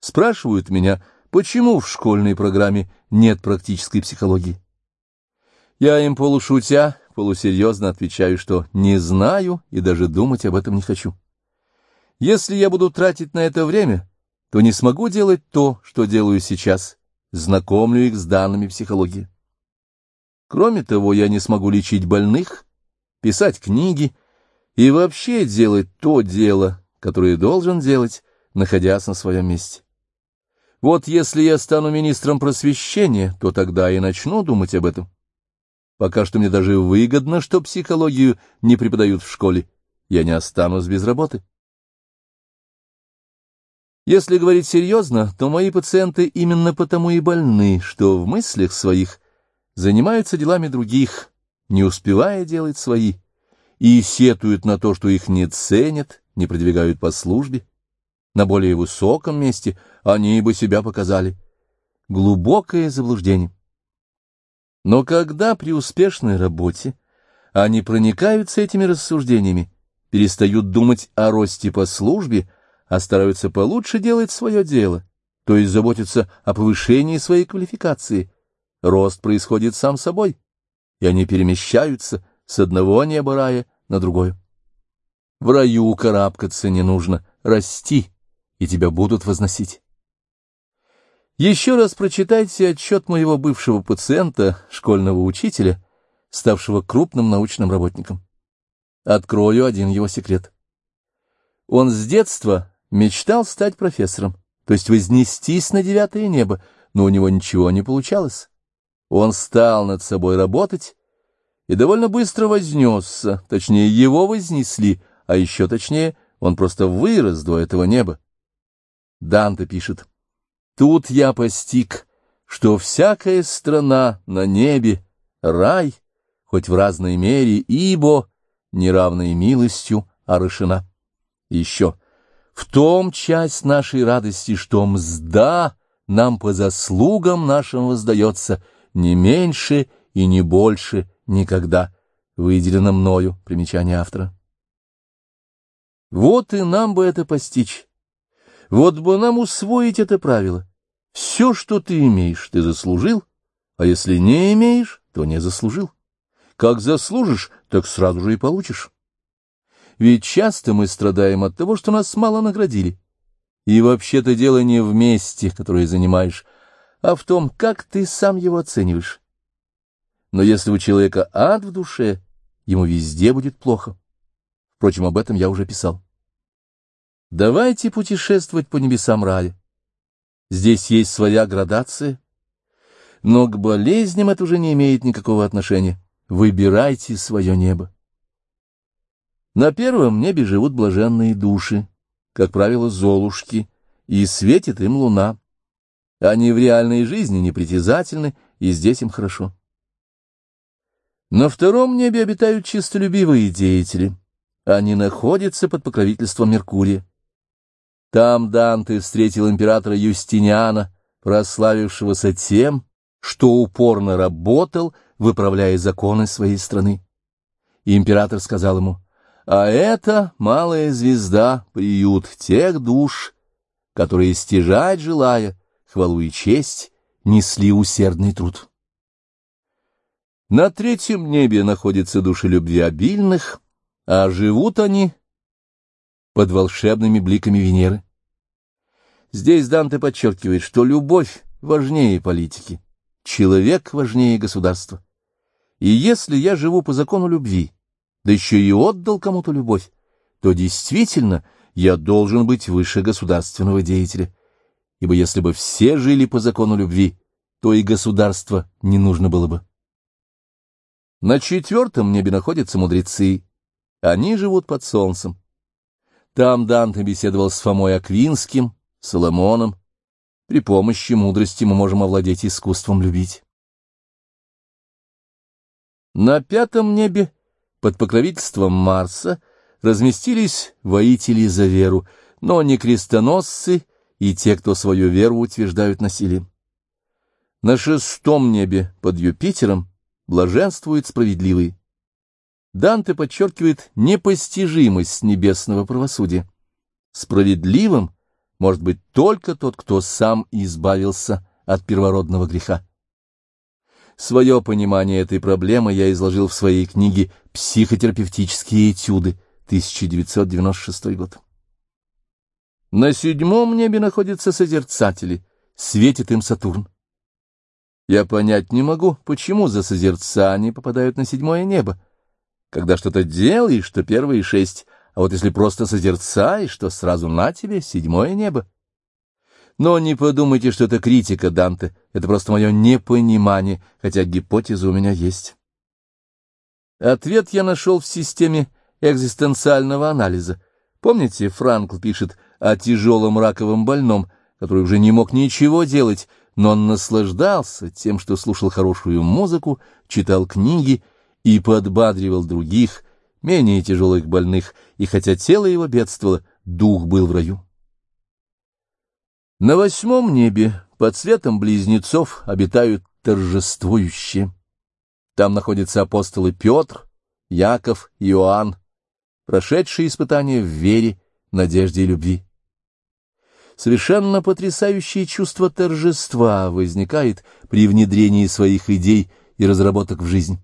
Спрашивают меня, почему в школьной программе нет практической психологии. Я им полушутя, полусерьезно отвечаю, что не знаю и даже думать об этом не хочу. Если я буду тратить на это время, то не смогу делать то, что делаю сейчас, знакомлю их с данными психологии. Кроме того, я не смогу лечить больных, писать книги и вообще делать то дело, которое должен делать, находясь на своем месте. Вот если я стану министром просвещения, то тогда и начну думать об этом. Пока что мне даже выгодно, что психологию не преподают в школе. Я не останусь без работы. Если говорить серьезно, то мои пациенты именно потому и больны, что в мыслях своих занимаются делами других, не успевая делать свои, и сетуют на то, что их не ценят, не продвигают по службе на более высоком месте, они бы себя показали. Глубокое заблуждение. Но когда при успешной работе они проникаются этими рассуждениями, перестают думать о росте по службе, а стараются получше делать свое дело, то есть заботиться о повышении своей квалификации, рост происходит сам собой, и они перемещаются с одного неба рая на другое. В раю карабкаться не нужно, расти — и тебя будут возносить. Еще раз прочитайте отчет моего бывшего пациента, школьного учителя, ставшего крупным научным работником. Открою один его секрет. Он с детства мечтал стать профессором, то есть вознестись на девятое небо, но у него ничего не получалось. Он стал над собой работать и довольно быстро вознесся, точнее, его вознесли, а еще точнее, он просто вырос до этого неба. Данте пишет, «Тут я постиг, что всякая страна на небе — рай, хоть в разной мере, ибо неравной милостью орошена». Еще, В том часть нашей радости, что мзда нам по заслугам нашим воздается не меньше и не больше никогда, выделено мною, примечание автора. Вот и нам бы это постичь. Вот бы нам усвоить это правило. Все, что ты имеешь, ты заслужил, а если не имеешь, то не заслужил. Как заслужишь, так сразу же и получишь. Ведь часто мы страдаем от того, что нас мало наградили. И вообще-то дело не в месте, которое занимаешь, а в том, как ты сам его оцениваешь. Но если у человека ад в душе, ему везде будет плохо. Впрочем, об этом я уже писал. Давайте путешествовать по небесам рая. Здесь есть своя градация, но к болезням это уже не имеет никакого отношения. Выбирайте свое небо. На первом небе живут блаженные души, как правило, золушки, и светит им луна. Они в реальной жизни непритязательны, и здесь им хорошо. На втором небе обитают чистолюбивые деятели. Они находятся под покровительством Меркурия. Там Данте встретил императора Юстиниана, прославившегося тем, что упорно работал, выправляя законы своей страны. И император сказал ему, «А это, малая звезда, приют тех душ, которые, стяжать желая, хвалу и честь, несли усердный труд». На третьем небе находятся души любви обильных, а живут они под волшебными бликами Венеры. Здесь Данте подчеркивает, что любовь важнее политики, человек важнее государства. И если я живу по закону любви, да еще и отдал кому-то любовь, то действительно я должен быть выше государственного деятеля, ибо если бы все жили по закону любви, то и государство не нужно было бы. На четвертом небе находятся мудрецы, они живут под солнцем. Там Данте беседовал с Фомой Аквинским, Соломоном. При помощи мудрости мы можем овладеть искусством любить. На пятом небе, под покровительством Марса, разместились воители за веру, но не крестоносцы и те, кто свою веру утверждают насилием. На шестом небе, под Юпитером, блаженствуют справедливые. Данте подчеркивает непостижимость небесного правосудия. Справедливым может быть только тот, кто сам избавился от первородного греха. Свое понимание этой проблемы я изложил в своей книге «Психотерапевтические этюды», 1996 год. На седьмом небе находятся созерцатели, светит им Сатурн. Я понять не могу, почему за созерцание попадают на седьмое небо, когда что-то делаешь, что первые шесть, а вот если просто созерцаешь, то сразу на тебе седьмое небо. Но не подумайте, что это критика Данте, это просто мое непонимание, хотя гипотеза у меня есть. Ответ я нашел в системе экзистенциального анализа. Помните, Франкл пишет о тяжелом раковом больном, который уже не мог ничего делать, но он наслаждался тем, что слушал хорошую музыку, читал книги и подбадривал других, менее тяжелых больных, и хотя тело его бедствовало, дух был в раю. На восьмом небе под светом близнецов обитают торжествующие. Там находятся апостолы Петр, Яков Иоанн, прошедшие испытания в вере, надежде и любви. Совершенно потрясающее чувство торжества возникает при внедрении своих идей и разработок в жизнь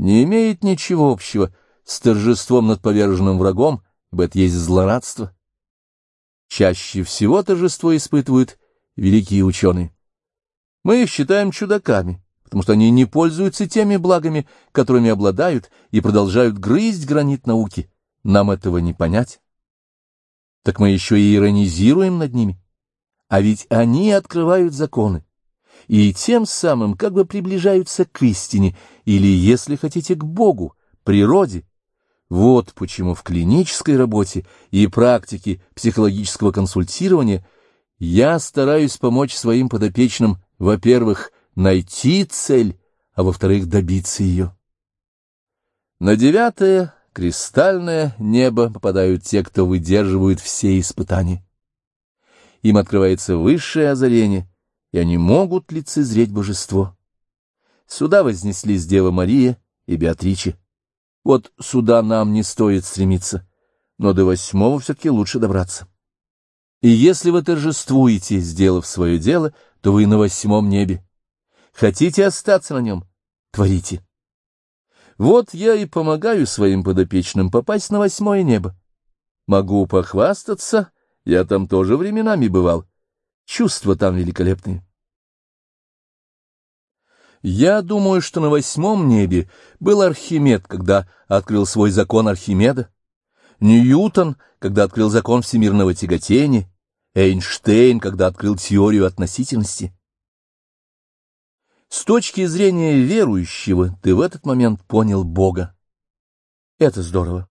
не имеет ничего общего с торжеством над поверженным врагом, ибо это есть злорадство. Чаще всего торжество испытывают великие ученые. Мы их считаем чудаками, потому что они не пользуются теми благами, которыми обладают, и продолжают грызть гранит науки. Нам этого не понять. Так мы еще и иронизируем над ними. А ведь они открывают законы, и тем самым как бы приближаются к истине, или, если хотите, к Богу, природе. Вот почему в клинической работе и практике психологического консультирования я стараюсь помочь своим подопечным, во-первых, найти цель, а во-вторых, добиться ее. На девятое, кристальное небо попадают те, кто выдерживают все испытания. Им открывается высшее озарение, и они могут лицезреть божество. Сюда вознеслись Дева Мария и Беатриче. Вот сюда нам не стоит стремиться, но до восьмого все-таки лучше добраться. И если вы торжествуете, сделав свое дело, то вы на восьмом небе. Хотите остаться на нем — творите. Вот я и помогаю своим подопечным попасть на восьмое небо. Могу похвастаться, я там тоже временами бывал. Чувства там великолепные. Я думаю, что на восьмом небе был Архимед, когда открыл свой закон Архимеда, Ньютон, когда открыл закон всемирного тяготения, Эйнштейн, когда открыл теорию относительности. С точки зрения верующего ты в этот момент понял Бога. Это здорово.